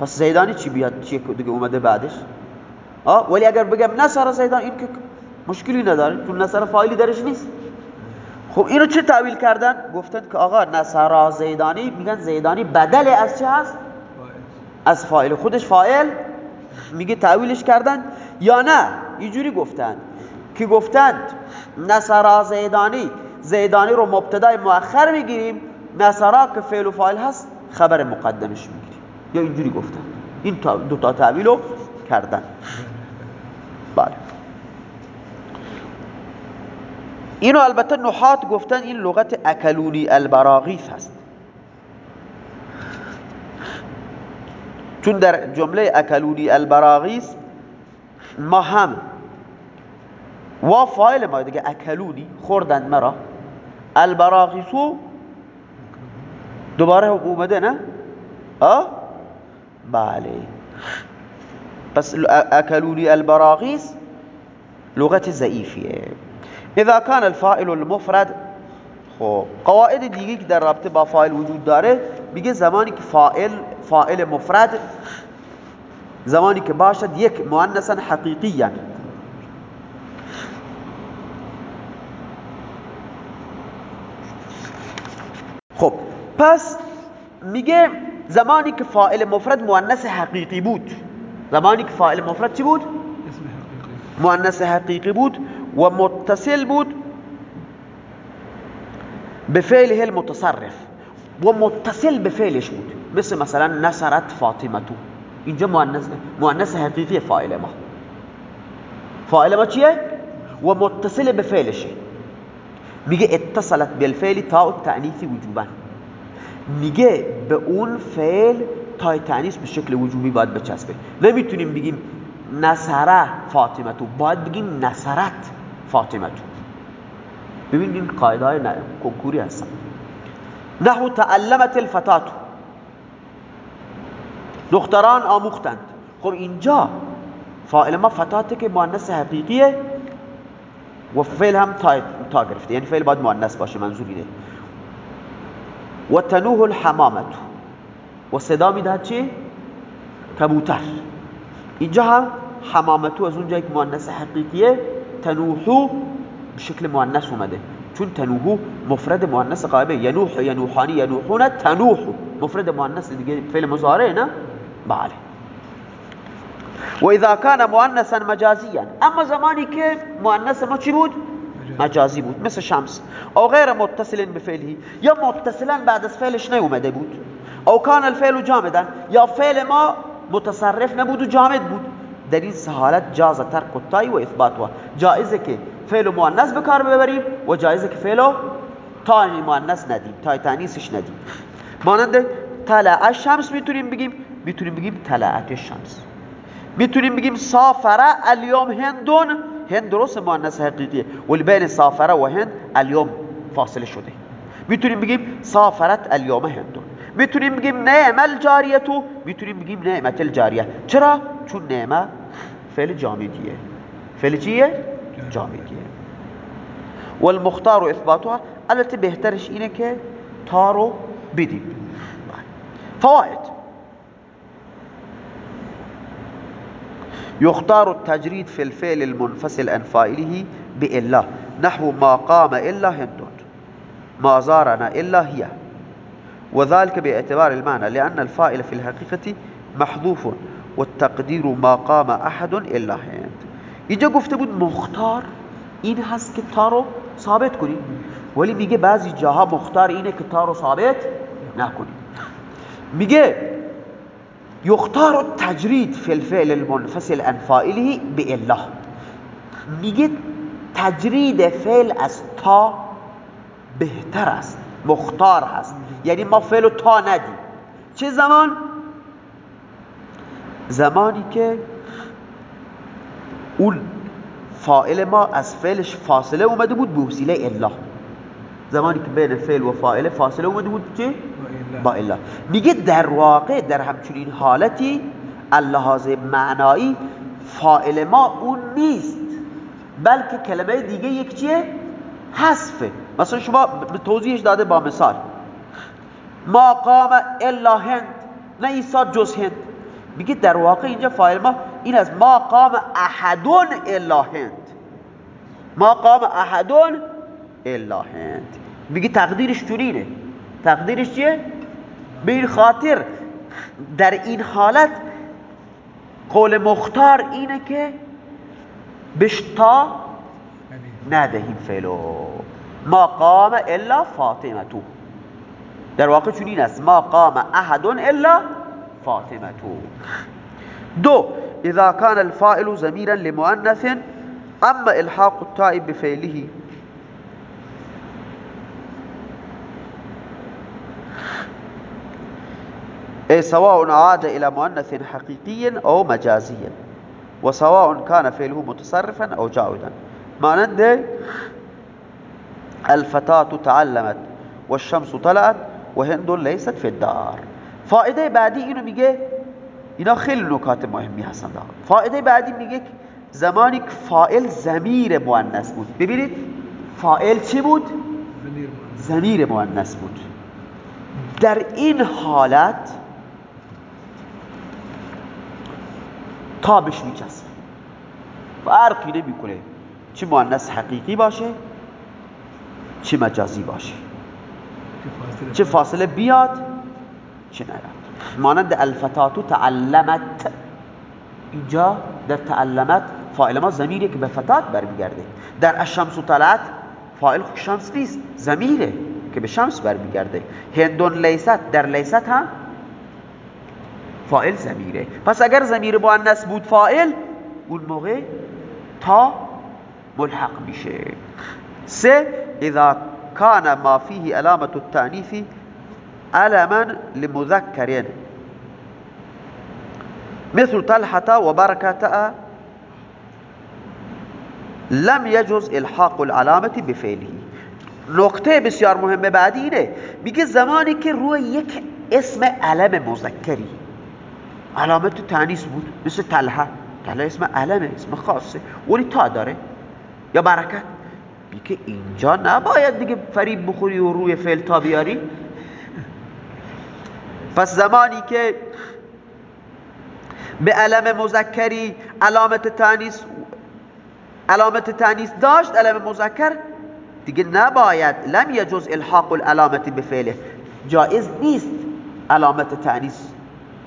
پس زیدانی چی بیاد؟ چی دیگه اومده بعدش؟ آه ولی اگر بگم نصر زیدان این که مشکلی نداره چون نصر فاعلی درش نیست. خب اینو چه تعویل کردن؟ گفتن که آقا نصر زیدانی میگن زیدانی بدل از چه هست؟ فاعل. از فاعل. خودش فاعل میگه تعویلش کردن. یا نه اینجوری گفتند که گفتند نصر زیدانی زیدانی رو مبتدای مؤخر می‌گیریم. نصرا که فعل و فاعل هست. خبر مقدمش می‌گیریم یا اینجوری گفتن. این دو تا تعویل رو کردن. بله. اینو البته نحات گفتن این لغت اکلونی البراغیث هست. چون در جمله اکلونی البراغیث ما هم و فاعل ما دیگه اکلونی خوردن مرا. البراغیثو دوباره اومده نه؟ آه؟ بله. پس اکلونی البراغیث لغت ضعیفیه إذا كان الفاعل المفرد خب قواعد دیگه که در رابطة با فاعل وجود داره. میگه زمانی که فاعل فاعل مفرد زمانی که باشد یک مؤنثا حقیقیا خب. پس میگه زمانی که فاعل مفرد مؤنث حقیقی بود. زمانی که فاعل مفرد چی بود؟ اسم حقیقی. مؤنث حقیقی بود و متصل بود به فعله المتصرف و متصل به فعلش بود. مثل مثلا نصرت فاطمتو. اینجا مؤنث مؤنث حقیقی فاعل ما. فاعل ما چیه؟ و متصل به فعلشه. میگه اتصلت بالفعل تا التعنیث وجوبا. میگه به اون فعل تای تعنیث به شکل وجوبی باید بچسبه. نمی‌تونیم بگیم نصره فاطمتو باید بگیم نصرت فاطمتو. ببین این قاعده های کنکوری هستن. نحو تعلمت الفتاتو. دختران آموختند. خب اینجا فاعل ما فتاته که مؤنث حقیقیه و فعل هم تا, تا گرفته. یعنی فعل باید مؤنث باشه منظور اینه. و تنوه الحمامت و صدا میدهد چی؟ کبوتر اینجا هم حمامتو از اونجایی که مؤنث حقیقیه تنوحو به شکل مؤنث اومده. چون تنوحو مفرد مؤنث قائبه ینوح ینوحانی ینوحون تنوحو مفرد مؤنث دیگه فعل مضارع نه؟ بله. و اذا كان مؤنثا مجازيا. اما زمانی که مؤنث ما چی بود؟ مجازی بود مثل شمس. او غیر متصل بفعله یا متصلا بعد از فعلش نیومده بود. او کان الفعل جامدا یا فعل ما متصرف نبود و جامد بود. در این حالت جاز ترک التای و اثباتها جایزه که فعل مؤنث به کار ببریم و جایزه که فعل تای مؤنث ندیم تای تانیثش ندیم. مانند طلع الشمس می‌تونیم بگیم می‌تونیم بگیم طلعت الشمس می‌تونیم بگیم سافره الیوم هندون هند درست مؤنث حقیقیه. ولی بین سافره و هند الیوم فاصله شده. می‌تونیم بگیم سافرت الیوم هندون می‌تونیم بگیم نعم الجاریتو می‌تونیم بگیم نعمت الجاریه. چرا؟ چون نعمه فعل جامدیه فعل چیه؟ جامدیه والمختار اثباتها. البته بهترش اینه که تا رو بدیم. فوائد يختار التجريد في الفعل المنفصل عن فاعله بإلا. نحو ما قام إلا هند ما زارنا إلا هي. وذلك باعتبار المعنى لأن الفاعل في الحقيقة محذوف والتقدير ما قام أحد إلا هند. اینجا گفته بود مختار این هست که تا رو ثابت کنی ولی میگه جاها مختار اینه که تا رو ثابت نکنی. میگه یختار التجرید فی الفعل المنفصل عن فائله الله میگه تجرید فعل از تا بهتر است مختار هست. یعنی ما فعل تا ندیم. چه زمان؟ زمانی که اون فائل ما از فعلش فاصله اومده بود به وسیله الله زمانی که بین فعل و فائل فاصله اومده بود چه؟ با الله میگه در واقع در همچنین حالتی اللحاظ معنایی فائل ما اون نیست بلکه کلمه دیگه یک چیه؟ حذفه. مثلا شما توضیحش داده با مثال. ما قام الا هند نه ایسا جز هند. میگه در واقع اینجا فایل ما این از ما قام احدون الا هند. ما قام احدون الا هند. میگه تقدیرش چونینه تقدیرش چیه؟ به این خاطر در این حالت قول مختار اینه که بشتا ندهیم فعلو. ما قام الا فاطمتو. در واقع چون است. ما قام احد الا فاطمتو. دو اذا كان الفائل زميرا لمؤنث اما الحاق التائب بفعله أي سواء عاد إلى مؤنث حقيقي أو مجازي وسواء كان فعله متصرفا أو جاودا مانند الفتاة تعلمت والشمس طلعت وهند ليست في الدار. فائدة بعدی اینو میگه اینا خیلی نکات مهمی هستن فائدة بعدی میگه زمانی که فائل زمیر مؤنث بود. ببینید فائل چی بود؟ زمیر مؤنث بود. در این حالت تابش میچسبه. فرقی نمی‌کنه چه مؤنث حقیقی باشه چه مجازی باشه. چه فاصله بیاد چه نیاد مانند الفتاتو تعلمت. اینجا در تعلمت فاعل ما زمیره که به فتات برمیگرده. در الشمس و طلعت فاعل شمس نیست زمیره که به شمس برمیگرده. هندون لیست در لیست هم فاعل زمیره پس اگر زمیر مؤنث بود فاعل اون موقع تا ملحق میشه. سه اذا كان ما فيه علامة التانيث علما لمذكر مثل طلحة وبركة لم يجوز الحاق العلامة بفعله. نکته بسیار مهم بعدی اینه. میگه زمانی که روی یک اسم علم مذکری علامت تانیث بود مثل طلحه. طلحه اسم علمه اسم خاصه. ولی تا داره. یا برکت. که اینجا نباید دیگه فریب بخوری و روی فعل تا بیاری. پس زمانی که به علم مذکری علامت تانیس علامت تانیس داشت علم مذکر دیگه نباید. لم یجوز الحاق العلامت به فعله. جائز نیست علامت تانیس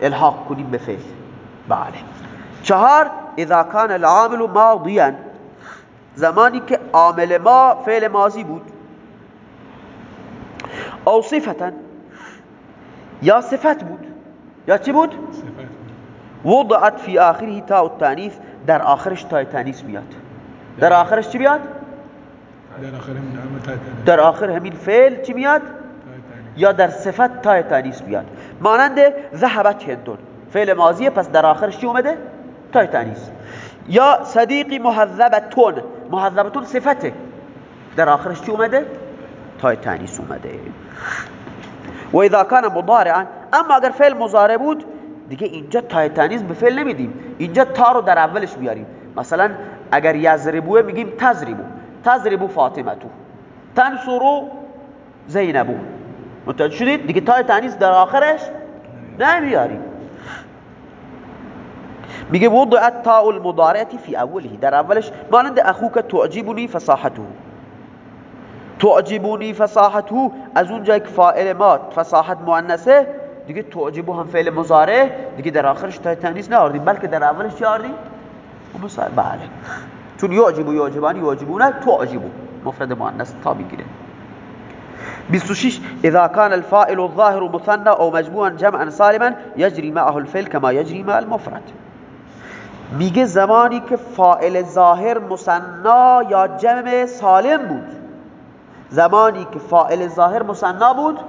الحاق کنیم به فعل. بله. چهار اذا کان العامل ماضیا. زمانی که عامل ما فعل ماضی بود. او صفتا. یا صفت بود. یا چی بود؟ وضعت فی آخره تا التانیث در آخرش تا تانیث بیاد در آخرش چی بیاد؟ در آخر همین فعل چی بیاد؟ یا در صفت تا تانیث بیاد مانند ذهبت هندون. فعل ماضیه پس در آخرش چی اومده؟ تا تانیث یا صدیقی محذبتون محذبتون صفته. در آخرش چی اومده؟ تای تانیس اومده. و اذا کان مضارعا اما اگر فعل مضارع بود دیگه اینجا تای تانیس به فعل نمیدیم. اینجا تا رو در اولش بیاریم. مثلا اگر یزربوه میگیم تزربو. تزربو فاطمه تو تنصرو زینبو. متوجه شدید؟ دیگه تای تانیس در آخرش نمیاریم. میگه وضعت تاء المضارعه فی اوله. در اولش مانند اخوک تعجبنی فصاحته. تعجبونی فصاحته از اونجا که فاعل ما فصاحت مؤنثه دیگه تعجبو هم فعل مزاره دیگه در آخرش تای تنیس ناردیم بلکه در اولش چی آردیم بله. چون یعجبو یعجبانی یعجبونه تعجبو مفرد مؤنث تا می‌گیره. 26 اذا كان الفائل الظاهر مثنى او مجموعا جمعا سالما يجري معه الفعل كما يجري مع المفرد. میگه زمانی که فائل ظاهر مثنا یا جمع سالم بود زمانی که فائل ظاهر مثنا بود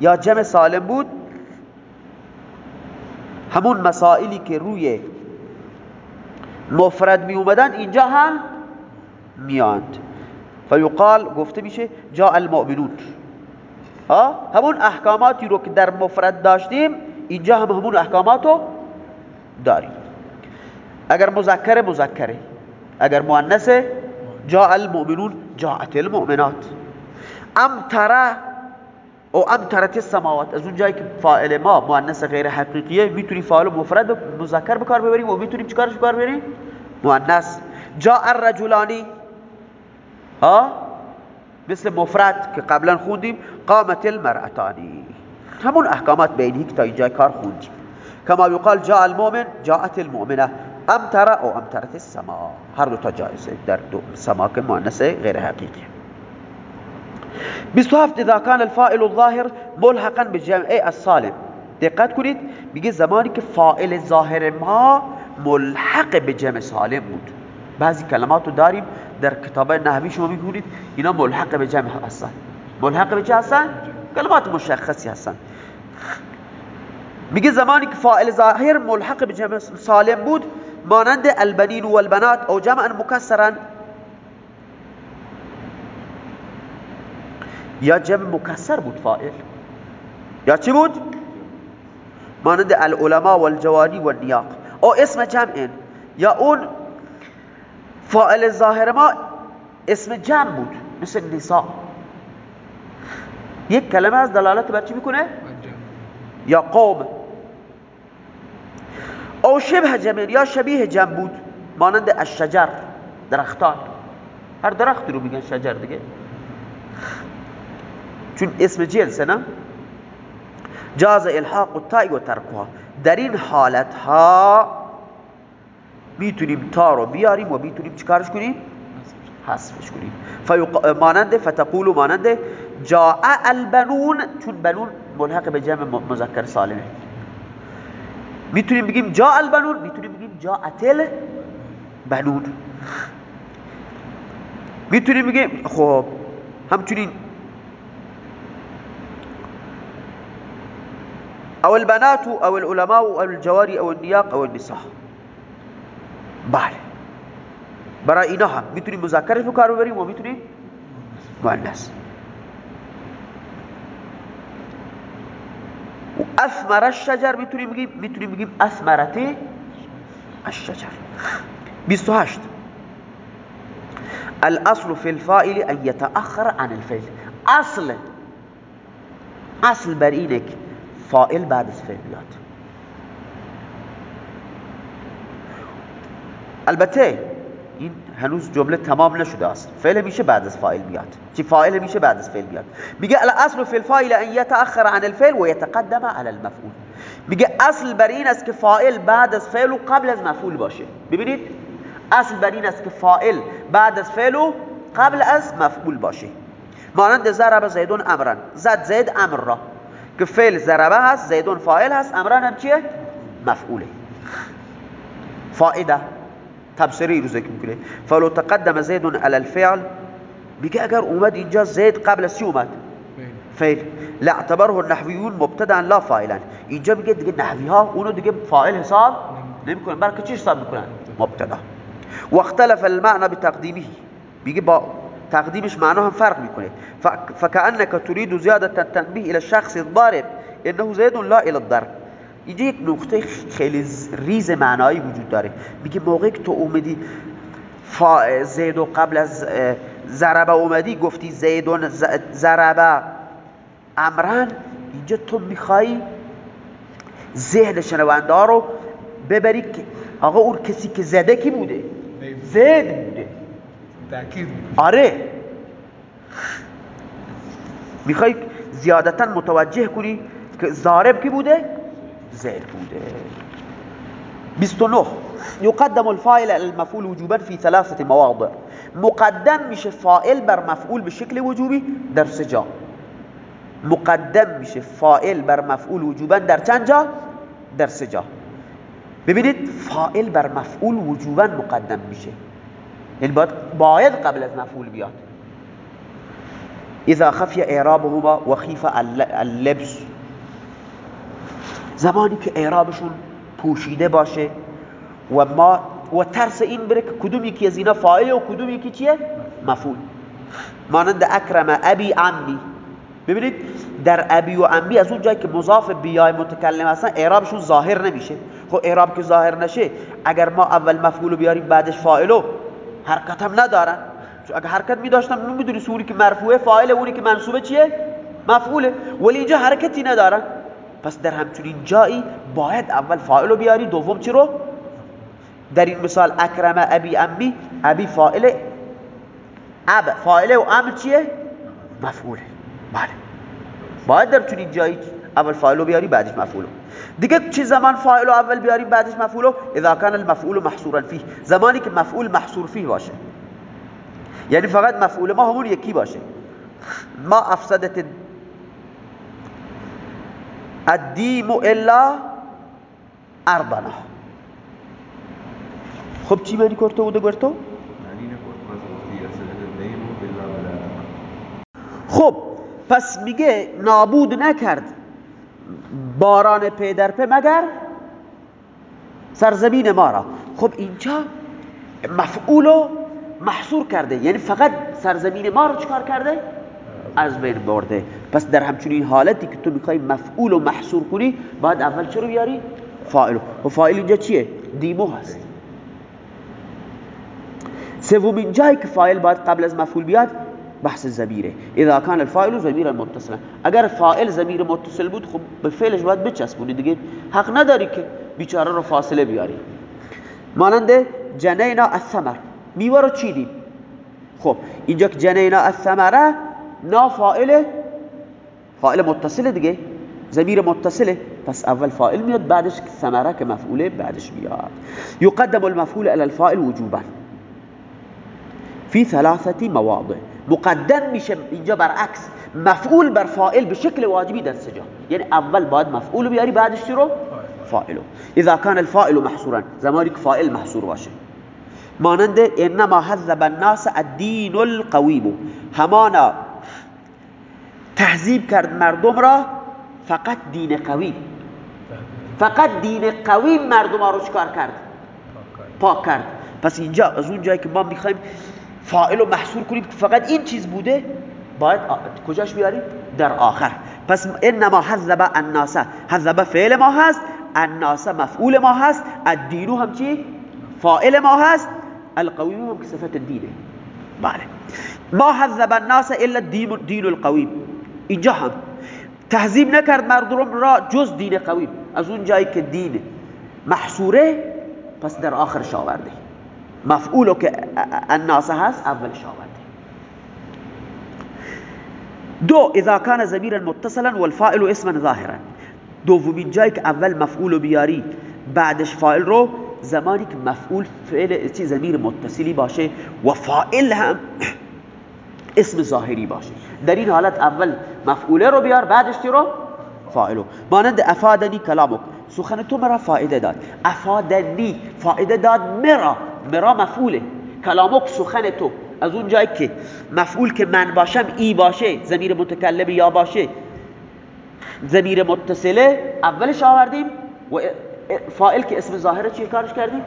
یا جمع سالم بود همون مسائلی که روی مفرد می اومدن اینجا هم میاند فیقال گفته میشه جا المؤمنون. همون احکاماتی رو که در مفرد داشتیم اینجا هم همون احکاماتو داریم. اگر مذکر مذکره. اگر مؤنثه جاء المؤمنون جاءت المؤمنات. ام ترى او ام ترت السماوات. از اون جایی که فاعل ما مؤنث غیر حقیقیه می‌تونی فاعل مفرد مذکر بکار ببریم؟ و می‌تونیم چیکارش بکار ببریم؟ مؤنث. جاء الرجلانی ها؟ مثل مفرد که قبلا خوندیم قامت المرأتانی. همون احکامات بینی که تا اینجا کار خوندیم. کما یقال جاء المؤمن جاءت المؤمنه. ام ترى او ام ترت السما. هر دو تا جایزه در دو سما که مؤنث غیر حقیقی. 27 اذا كان الفاعل الظاهر ملحقا بجمع السالم. دقت کنید میگه زمانی که فاعل ظاهر ما ملحق به جمع سالم بود. بعضی کلمات رو داریم در کتاب نحوی شما میگونید اینا ملحق به جمع هستن. ملحق به چه هستن؟ کلمات مشخصی هستن. میگه زمانی که فاعل ظاهر ملحق به جمع سالم بود مانند البنین و البنات او جمعا مکسرا. یا جمع مکسر بود فائل یا چی بود؟ مانند العلماء والجوانی والنیاق. او اسم جمع یا اون فائل ظاهر ما اسم جمع بود مثل نساء یک کلمه از دلالت بر چی می‌کنه؟ یا قوم. او شبه جمع یا شبیه جمع بود مانند الشجر درختان. هر درختی رو میگن شجر دیگه. چون اسم جنسه نه جاز الحاق و تای و ترکها. در این حالت ها می‌تونیم تا رو بیاریم و می‌تونیم چیکارش کنیم؟ حذفش کنیم. مانند فتقول مانند جاء البنون چون بنون ملحق به جمع مذکر سالمه. می‌تونیم بگیم جاء البنون می‌تونیم بگیم جاءت البنون. می‌تونیم بگیم خب همچنین او البنات او العلماء او الجواری او النیاق او النساء. بله برای اینا هم میتونیم مذکرش رو کار ببریم و میتونیم مؤنث و اثمر الشجر میتونیم بگیم میتونیم بگیم اثمرت الشجر 28 الاصل في الفائل ان يتأخر عن الفعل اصل اصل بر اینه که فائل بعد از فعل بیاد البته این هنوز جمله تمام نشده است. فعل میشه بعد از فاعل بیاد. چی فاعل میشه بعد از فعل بیاد؟ میگه الاصل فی الفاعل ان يتأخر عن الفعل و يتقدم على المفعول. میگه اصل بر این است که فاعل بعد از فعل و قبل از مفعول باشه. ببینید؟ اصل بر این است که فاعل بعد از فعل و قبل از مفعول باشه. مانند ضرب زیدون امرا زد زید امر را. که فعل ضربه هست زیدون فاعل هست امرا هم چیه؟ مفعوله. فائده تبصری رو ذکر میکنه فلو تقدم زید على الفعل میگه اگر اومد اینجا زید قبل از چی اومد فعل لاعتبره النحویون مبتدأ لا فاعلا. اینجا میگه دیگه نحوی ها اونو دیگه فاعل حساب. نمیکنن بلکه چی حساب میکنن مبتدأ. واختلف المعنى بتقدیمه میگه با تقدیمش معنا هم فرق میکنه فكأنك تريد زيادة التنبيه إلى الشخص الضارب. إنه زید لا إلى الضرب. اینجا یک نقطه خیلی ریز معنایی وجود داره. میگه موقعی که تو اومدی زید و قبل از ضربه اومدی گفتی زیدون ضربه امرن اینجا تو می‌خوای ذهن شنونده رو ببری که آقا اون کسی که زده کی بوده؟ زید. بوده. آره. می‌خوای زیادتا متوجه کنی که ضارب کی بوده؟ زید بوده 29 يقدم الفاعل المفعول وجوبا في ثلاثة مواضع. مقدم میشه فاعل بر مفعول به شکل وجوبی در سه جا. مقدم میشه فاعل بر مفعول وجوبا در چند جا؟ در سه جا. ببینید فاعل بر مفعول وجوبا مقدم میشه. یعنی باید, باید قبل از مفعول بیاد. اذا خفی اعرابهما و خیف اللبس. زمانی که اعرابشون پوشیده باشه و ما و ترس این بره که کدوم یکی از اینا فاعل و کدوم یکی چیه؟ مفعول. مانند اکرم ابی عمی. ببینید در ابی و عمی از اون جایی که مضاف بیای متکلم هستن اعرابشون ظاهر نمیشه. خب اعراب که ظاهر نشه اگر ما اول مفعول بیاریم بعدش فاعلو حرکت هم ندارن. چون اگر حرکت می داشتم سوری که مرفوعه فاعل اونی که منصوبه چیه؟ مفعوله. ولی اینجا حرکتی ندارن. پس در همچنین جایی باید اول فاعل بیاری دوم چی رو؟ در این مثال اکرم ابی امی ابی فاعل اب. فاعل و ام چیه؟ مفعوله بله. باید در چنین جایی اول فاعل بیاری بعدش مفعول دیگه چه زمان فاعل اول بیاری بعدش مفعول اذا كان المفعول محصورا فيه زمانی که مفعول محصور فيه باشه. یعنی فقط مفعول ما همون یکی باشه. ما افسدت الدیم الا اربنا خب چی معنی کرده بوده گرتو؟ خب پس میگه نابود نکرد باران پی در پی مگر سرزمین ما را. خب اینجا مفعولو محصور کرده. یعنی فقط سرزمین ما رو چکار کرده؟ از بین برده. پس در همچنین حالتی که تو می‌خوای مفعول و محصور کنی باید اول چرا بیاری؟ فاعل. و فاعل اینجا چیه؟ دیمو هست. سومین جایی که فاعل باید قبل از مفعول بیاد بحث زمیره اذا كان الفاعل ضميرا متصلا. اگر فاعل ضمیر متصل بود خب به فعلش باید بچسبونی. دیگه حق نداری که بیچاره رو فاصله بیاری. مانند جنینا الثمر. میوه رو چیدیم؟ خب اینجا که جنینا الثمره نا فاعل فاعل متصله دیگه. ضمیر متصله. پس اول فاعل میاد بعدش ثمره که مفعوله بعدش میاد. يقدم المفعول على الفاعل وجوبا. في ثلاثة مواضع. مقدم میشه اینجا برعکس. مفعول بر فاعل به شکل واجبی در سجا یعنی اول باید مفعول بیاری بعدش رو؟ فاعلو اذا كان الفاعل محصورا. زمانی که فاعل محصور باشه. مانند انما حذب الناس الدين القویم. همانا تهذیب کرد مردم را فقط دین قوی. فقط دین قوی مردم را رو چکار کرد؟ پاک کرد. پس اینجا از اون جایی که ما می‌خوایم فاعل رو محصور کنیم که فقط این چیز بوده باید کجاش بیاریم؟ در آخر. پس انما حذب الناس. حذب فعل ما هست الناس مفعول ما هست الدینو هم چی؟ فاعل ما هست القویم هم که صفت دینه. بله. ما حذب الناس الا دین دین القویم اینجا هم. تهذیب نکرد مردم را جز دین قویم از اون جایی که دین محصوره پس در آخرش آورده مفعولو که الناس هست اولش آورده دو اذا كان ضميرا متصلا والفاعل اسما ظاهرا. دومین جایی که اول مفعول بیاری بعدش فاعل رو زمانی که مفعول فعل چی ضمیر متصلی باشه و فاعل هم اسم ظاهری باشه. در این حالت اول مفعوله رو بیار بعدش چی رو؟ فاعلو مانند افادنی کلامک. سخن تو مرا فایده داد. افادنی فایده داد مرا. مرا مفعوله. کلامک سخن تو. از اون جایی که مفعول که من باشم ای باشه. زمیر متکلم یا باشه. زمیر متصله. اولش آوردیم. و فائل که اسم ظاهره چی کارش کردیم؟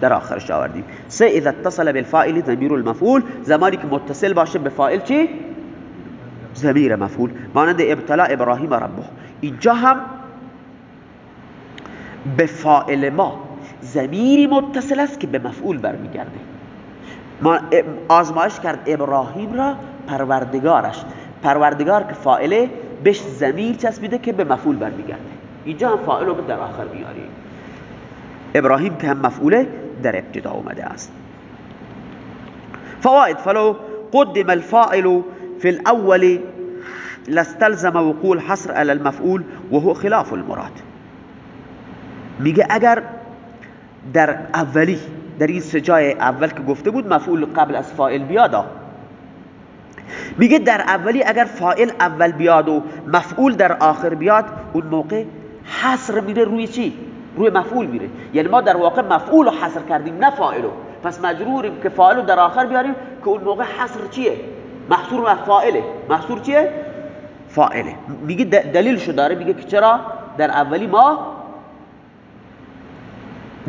در آخرش آوردیم. سه اذا اتصل بالفاعل ضمیر المفعول. زمانی که متصل باشه به فاعل چی؟ ضمیر مفعول. مانند ابتلا ابراهیم ربه. اینجا هم به فاعل ما ضمیری متصل است که به مفعول برمیگرده. ما آزمایش کرد ابراهیم را پروردگارش. پروردگار که فاعله بهش ضمیر چسبیده که به مفعول برمیگرده. اینجا هم فاعل رو در آخر میاری ابراهیم که هم مفعوله در ابتدا اومده است. فوائد فلو قدم الفاعل في الأول لاستلزم وقول حصر على المفعول و هو خلاف المراد میگه اگر در اولی در این سجای اول که گفته بود مفعول قبل از فائل بیادا میگه در اولی اگر فائل اول بیاد و مفعول در آخر بیاد اون موقع حصر میره روی چی؟ روی مفعول میره یعنی ما در واقع مفعول رو حصر کردیم نه فائلو پس مجروریم که فائل در آخر بیاریم که اون موقع حصر چیه؟ محصور فائله محصور چیه؟ فائله میگه دلیلشو داره میگه که چرا در اولی ما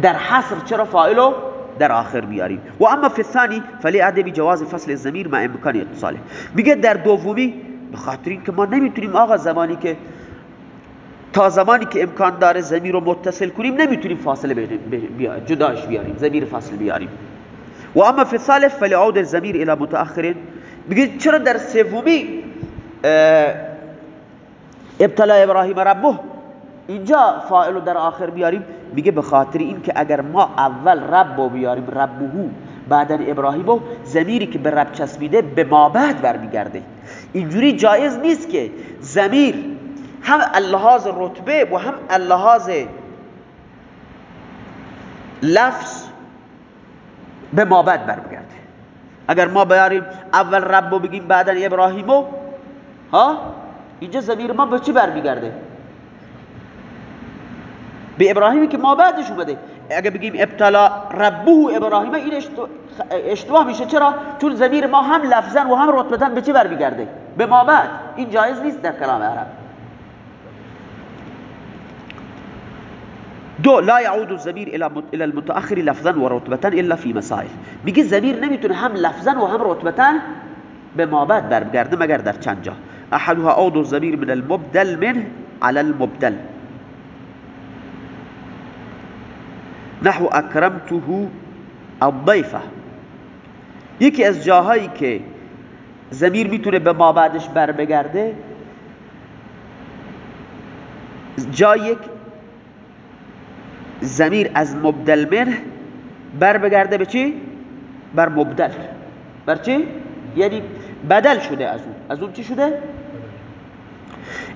در حصر چرا فائلو در آخر بیاریم و اما فی الثانی فلی عدم جواز فصل الزمیر مع امکان اتصاله میگه در دومی به خاطر اینکه ما نمی‌تونیم آقا زمانی که تا زمانی که امکان داره زمیر رو متصل کنیم نمی‌تونیم فاصله بیا جداش بیاریم زمیر فصل بیاریم و اما فی الثالث فلی عود الزمیر الى متأخر میگه چرا در سومی ابتلا ابراهیم ربه اینجا فاعل در آخر بیاریم؟ میگه به خاطر این که اگر ما اول رب رو بیاریم ربهو بعدا ابراهیم زمیری که به رب چسبیده به ما بعد برمیگرده. اینجوری جایز نیست که زمیر هم اللحاظ رتبه و هم اللحاظ لفظ به ما بعد برمیگرده. اگر ما بیاریم اول رب رو بگیم بعدا ابراهیمو ها؟ اینجا زمیر ما به چی برمیگرده؟ به ابراهیمی که ما بعدش اومده. اگه بگیم ابتلا ربه ابراهیم این اشتباه میشه. چرا؟ چون زمیر ما هم لفظا و هم رتبتا به چی برمیگرده؟ به ما بعد. این جایز نیست در کلام عرب. دو لا يعود الزمير الى المتاخر لفظا ورتبه الا في مسائل میگه زمیر نمی‌تونه هم لفظا و هم رتبتا به ما بعد برگرده مگر در چند جا. احدها عود الزمير من المبدل منه على المبدل. نحو اکرمته الضیفه یکی از جاهایی که زمیر می‌تونه به ما بعدش بر بگرده جا یک زمیر از مبدل منه بر بگرده به چی؟ بر مبدل بر چی؟ یعنی بدل شده از اون از اون چی شده؟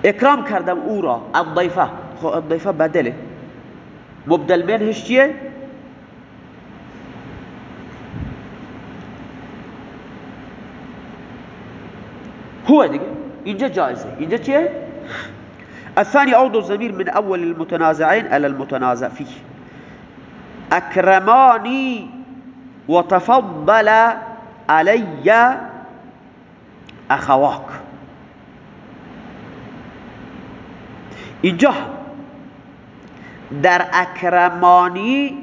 اکرام کردم او را الضیفه خب الضیفه بدله مبدل منهش چیه؟ هو دیگه اینجا جایزه اینجا چیه؟ الثاني عود الضمير من اول المتنازعين على المتنازع فيه. اكرماني وتفضل علي اخواك اینجا در اکرمانی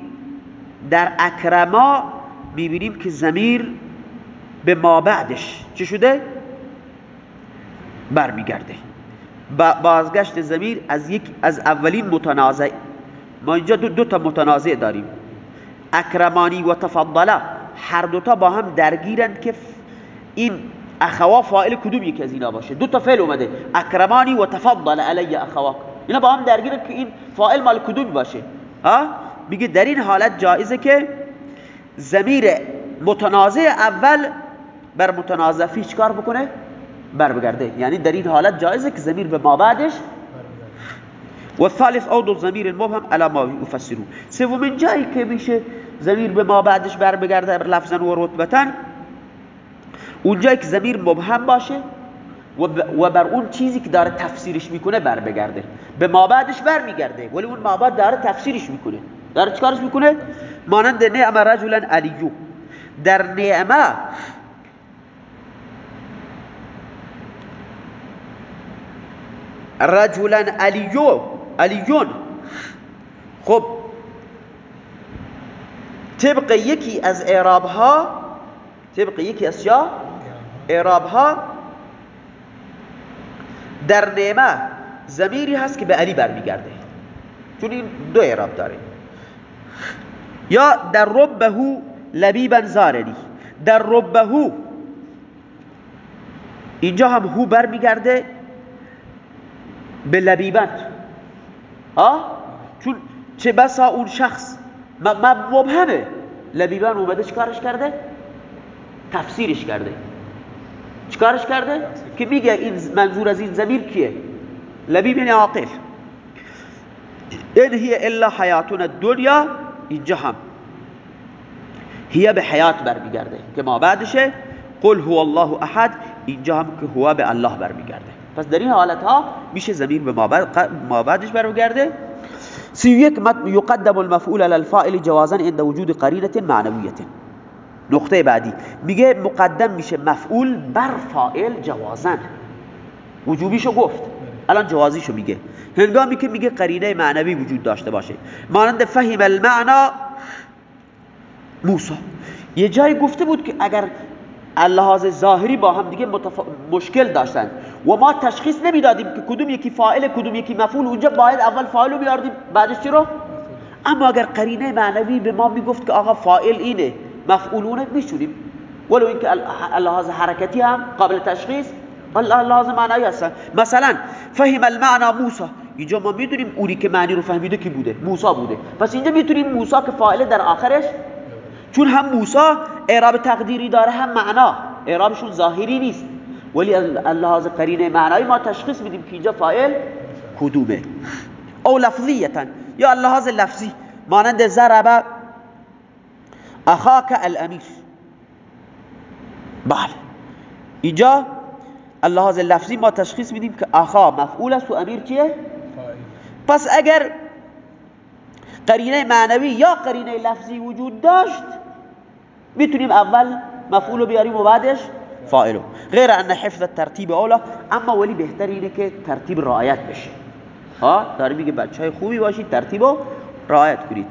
در اکرما می‌بینیم که زمیر به ما بعدش چه شده؟ برمیگرده. بازگشت زمیر از یک از اولین متنازع. ما اینجا دو, دو تا متنازع داریم. اکرمانی و تفضله هر دوتا با هم درگیرند که این اخوا فاعل کدوم یک از اینا باشه. دو تا فعل اومده. اکرمانی و تفضل علی اخواک اینا با هم درگیره که این فاعل مال کدوم باشه. ها؟ میگه در این حالت جایزه که زمیر متنازع اول بر متنازع فی چکار بکنه. بر بگرده یعنی در این حالت جایزه که زمیر به ما بعدش و ثالث عود الضمیر المبهم على ما يفسره سومین جایی که میشه زمیر به ما بعدش بر بگرده لفظا و رتبتا اون جایی که زمیر مبهم باشه و بر اون چیزی که داره تفسیرش می‌کنه بر بگرده به ما بعدش بر میگرده ولی اون ما بعد داره تفسیرش می‌کنه. داره چیکارش می‌کنه؟ مانند نعم رجلا علیو. در نعمه رجلا علیو علیون. خب طبق یکی از اعراب ها طبق یکی از یا اعراب ها در نعمه زمیری هست که به علی برمیگرده. چون این دو اعراب داره. یا در ربهو لبیبا زارنی. در ربهو اینجا هم هو برمیگرده. به لبیبن ها؟ چون چه بسا اون شخص. مبهمه لبیبن اومده چیکارش کرده؟ تفسیرش کرده. چیکارش کرده؟ که میگه این منظور از این زمیر کیه؟ لبیب یعنی عاقل. این هی الا حیاتون الدنیا اینجا هم. هی به حیات برمیگرده که ما بعدشه. قل هو الله احد اینجا هم که هو به الله برمیگرده. پس در این حالت ها میشه زمین به ما بعدش برمیگرده. سی یک یقدم المفعول على الفاعل جوازا عند وجود قرینه معنویه نقطه بعدی. میگه مقدم میشه مفعول بر فاعل جوازن وجوبیشو گفت. الان جوازیشو میگه. هنگامی که میگه قرینه معنوی وجود داشته باشه. مانند فهم المعنا موسی. یه جای گفته بود که اگر اللحاظ ظاهری با هم دیگه مشکل داشتن. و ما تشخیص نمی‌دادیم که کدوم یکی فاعل کدوم یکی مفعول. اونجا باید اول فاعل رو بیاردیم بعدش چی رو؟ اما اگر قرینه معنوی به ما می‌گفت که آقا فاعل اینه مفعولونه میشونیم. ولو اینکه اللحاظ حرکتی هم قابل تشخیص اللحاظ معنوی هستن. مثلا فهم المعنى موسی. اینجا ما می‌دونیم اونی که معنی رو فهمیده کی بوده؟ موسی بوده. پس اینجا می‌تونیم موسی که فاعل در آخرش چون هم موسی اعراب تقدیری داره هم معنا. اعرابشون ظاهری نیست. ولی اللحاظ قرینه معنایی ما تشخیص میدیم که اینجا فاعل کدومه. او لفظیتا یا اللحاظ لفظی مانند ضرب اخاک الامیر. بله. اینجا اللحاظ لفظی ما تشخیص میدیم که اخا مفعول است و امیر چیه پس اگر قرینه معنوی یا قرینه لفظی وجود داشت می‌تونیم اول مفعول رو بیاریم و بعدش فاعلو غیر ان حفظ ترتیب اولا اما ولی بهتر اینه که ترتیب رعایت بشه ها؟ داره میگه بچه های خوبی باشید ترتیب رو رعایت کنید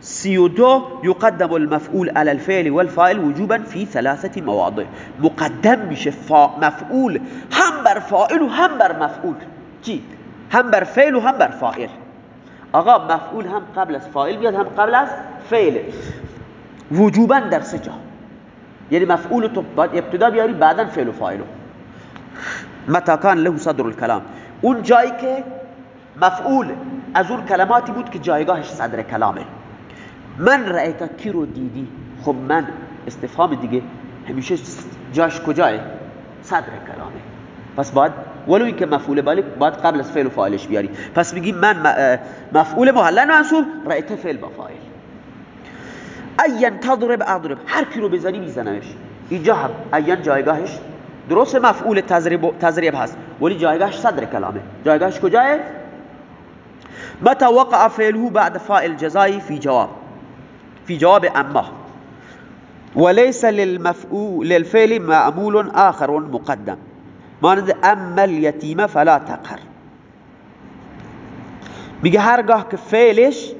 سی و دو يقدم المفعول على الفعل والفاعل وجوبا في ثلاثة مواضع مقدم میشه مفعول هم بر فاعل و هم بر مفعول. چی؟ هم بر فعل و هم بر فاعل. آقا مفعول هم قبل از فاعل بیاد هم قبل از فعل. وجوبا در سه جا. یعنی مفعول تو بعد ابتدا بیاری بعدا فعل و فاعل. متى كان له صدر الكلام اون جایی که مفعول از اون کلماتی بود که جایگاهش صدر کلامه. من رأیتا کی رو دیدی؟ خب من استفهام دیگه. همیشه جاش کجاه صدر کلامه. پس بعد ولو اینکه مفعول باید قبل از فعل و فاعلش بیاری. پس میگی من مفعول محلن منصوب رأیت فعل با فاعل. این تضرب اضرب هر کی رو بزنی میزنمش. اینجا هم. این جایگاهش درست مفعول تضرب تضریب هست. ولی جایگاهش صدر کلامه. جایگاهش کجاه متى وقع فعله بعد فاعل جزایی فی جواب. في جواب اما. وليس للمفعول للفعل معمول آخر مقدم. مانند اما اليتيم فلا تقهر. میگه هرگاه که فعلش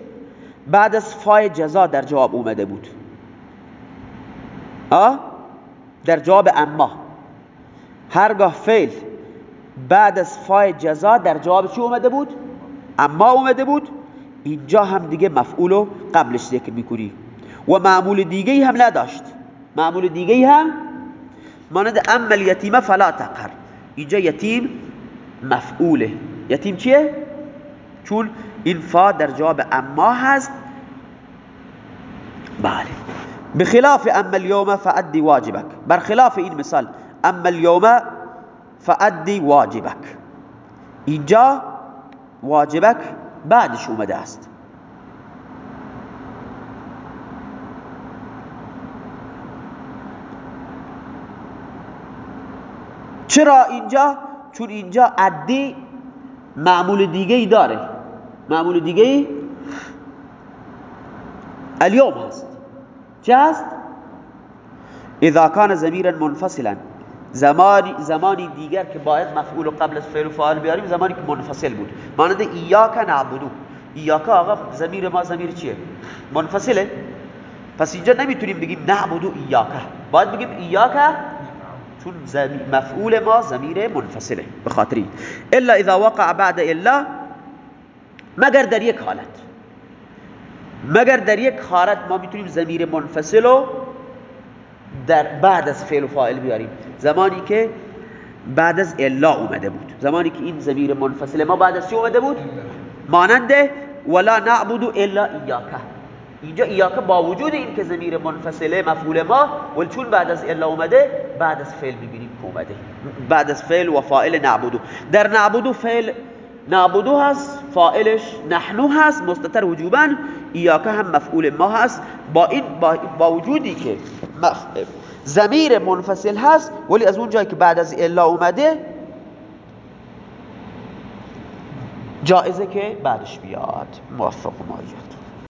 بعد از فای جزا در جواب اومده بود. آه؟ در جواب اما. هرگاه فعل بعد از فای جزا در جواب چی اومده بود؟ اما اومده بود. اینجا هم دیگه مفعولو قبلش ذکر می‌کنی و معمول دیگه هم نداشت. معمول دیگه هم مانند اما الیتیمه فلا تقر اینجا یتیم مفعوله. یتیم چیه؟ چون این فا در جواب اما هست. بله. بخلاف اما اليوم فأدي واجبك. برخلاف این مثال اما اليوم فأدي واجبك. اینجا واجبک بعدش اومده است. چرا اینجا؟ چون اینجا عدی معمول دیگه ای داره. معمول دیگه ای اليوم هست. هست اذا کان زمیرا منفصلا. زمانی زمانی دیگر که باید مفعول قبل از فعل و فاعل بیاریم زمانی که منفصل بود. مانند ایاک نعبدو. ایاک آقا زمیر ما زمیر چیه؟ منفصله. پس اینجا نمی‌تونیم بگیم نعبدو ایاک. باید بگیم ایاک چون مفعول ما زمیر منفصله. به خاطری الا اذا وقع بعد الا مگر در یک حالت. مگر در یک حالت ما می‌تونیم زمیر منفصل رو در بعد از فعل و فاعل بیاریم؟ زمانی که بعد از الا اومده بود. زمانی که این زمیر منفصل ما بعد از چی اومده بود؟ مانند ولا نعبد الا ایاک اینجا ایاک با وجود این که زمیر منفصله مفعول ما ولی چون بعد از الا اومده بعد از فعل ببینیم که اومده. بعد از فعل و فاعل نعبدو در نعبدو فعل نعبدو هست فائلش نحنو هست مستتر وجوبا ایاکه هم مفعول ما هست. با این با, وجودی که زمیر منفصل هست ولی از اون جایی که بعد از الا اومده جائزه که بعدش بیاد. موفق مایت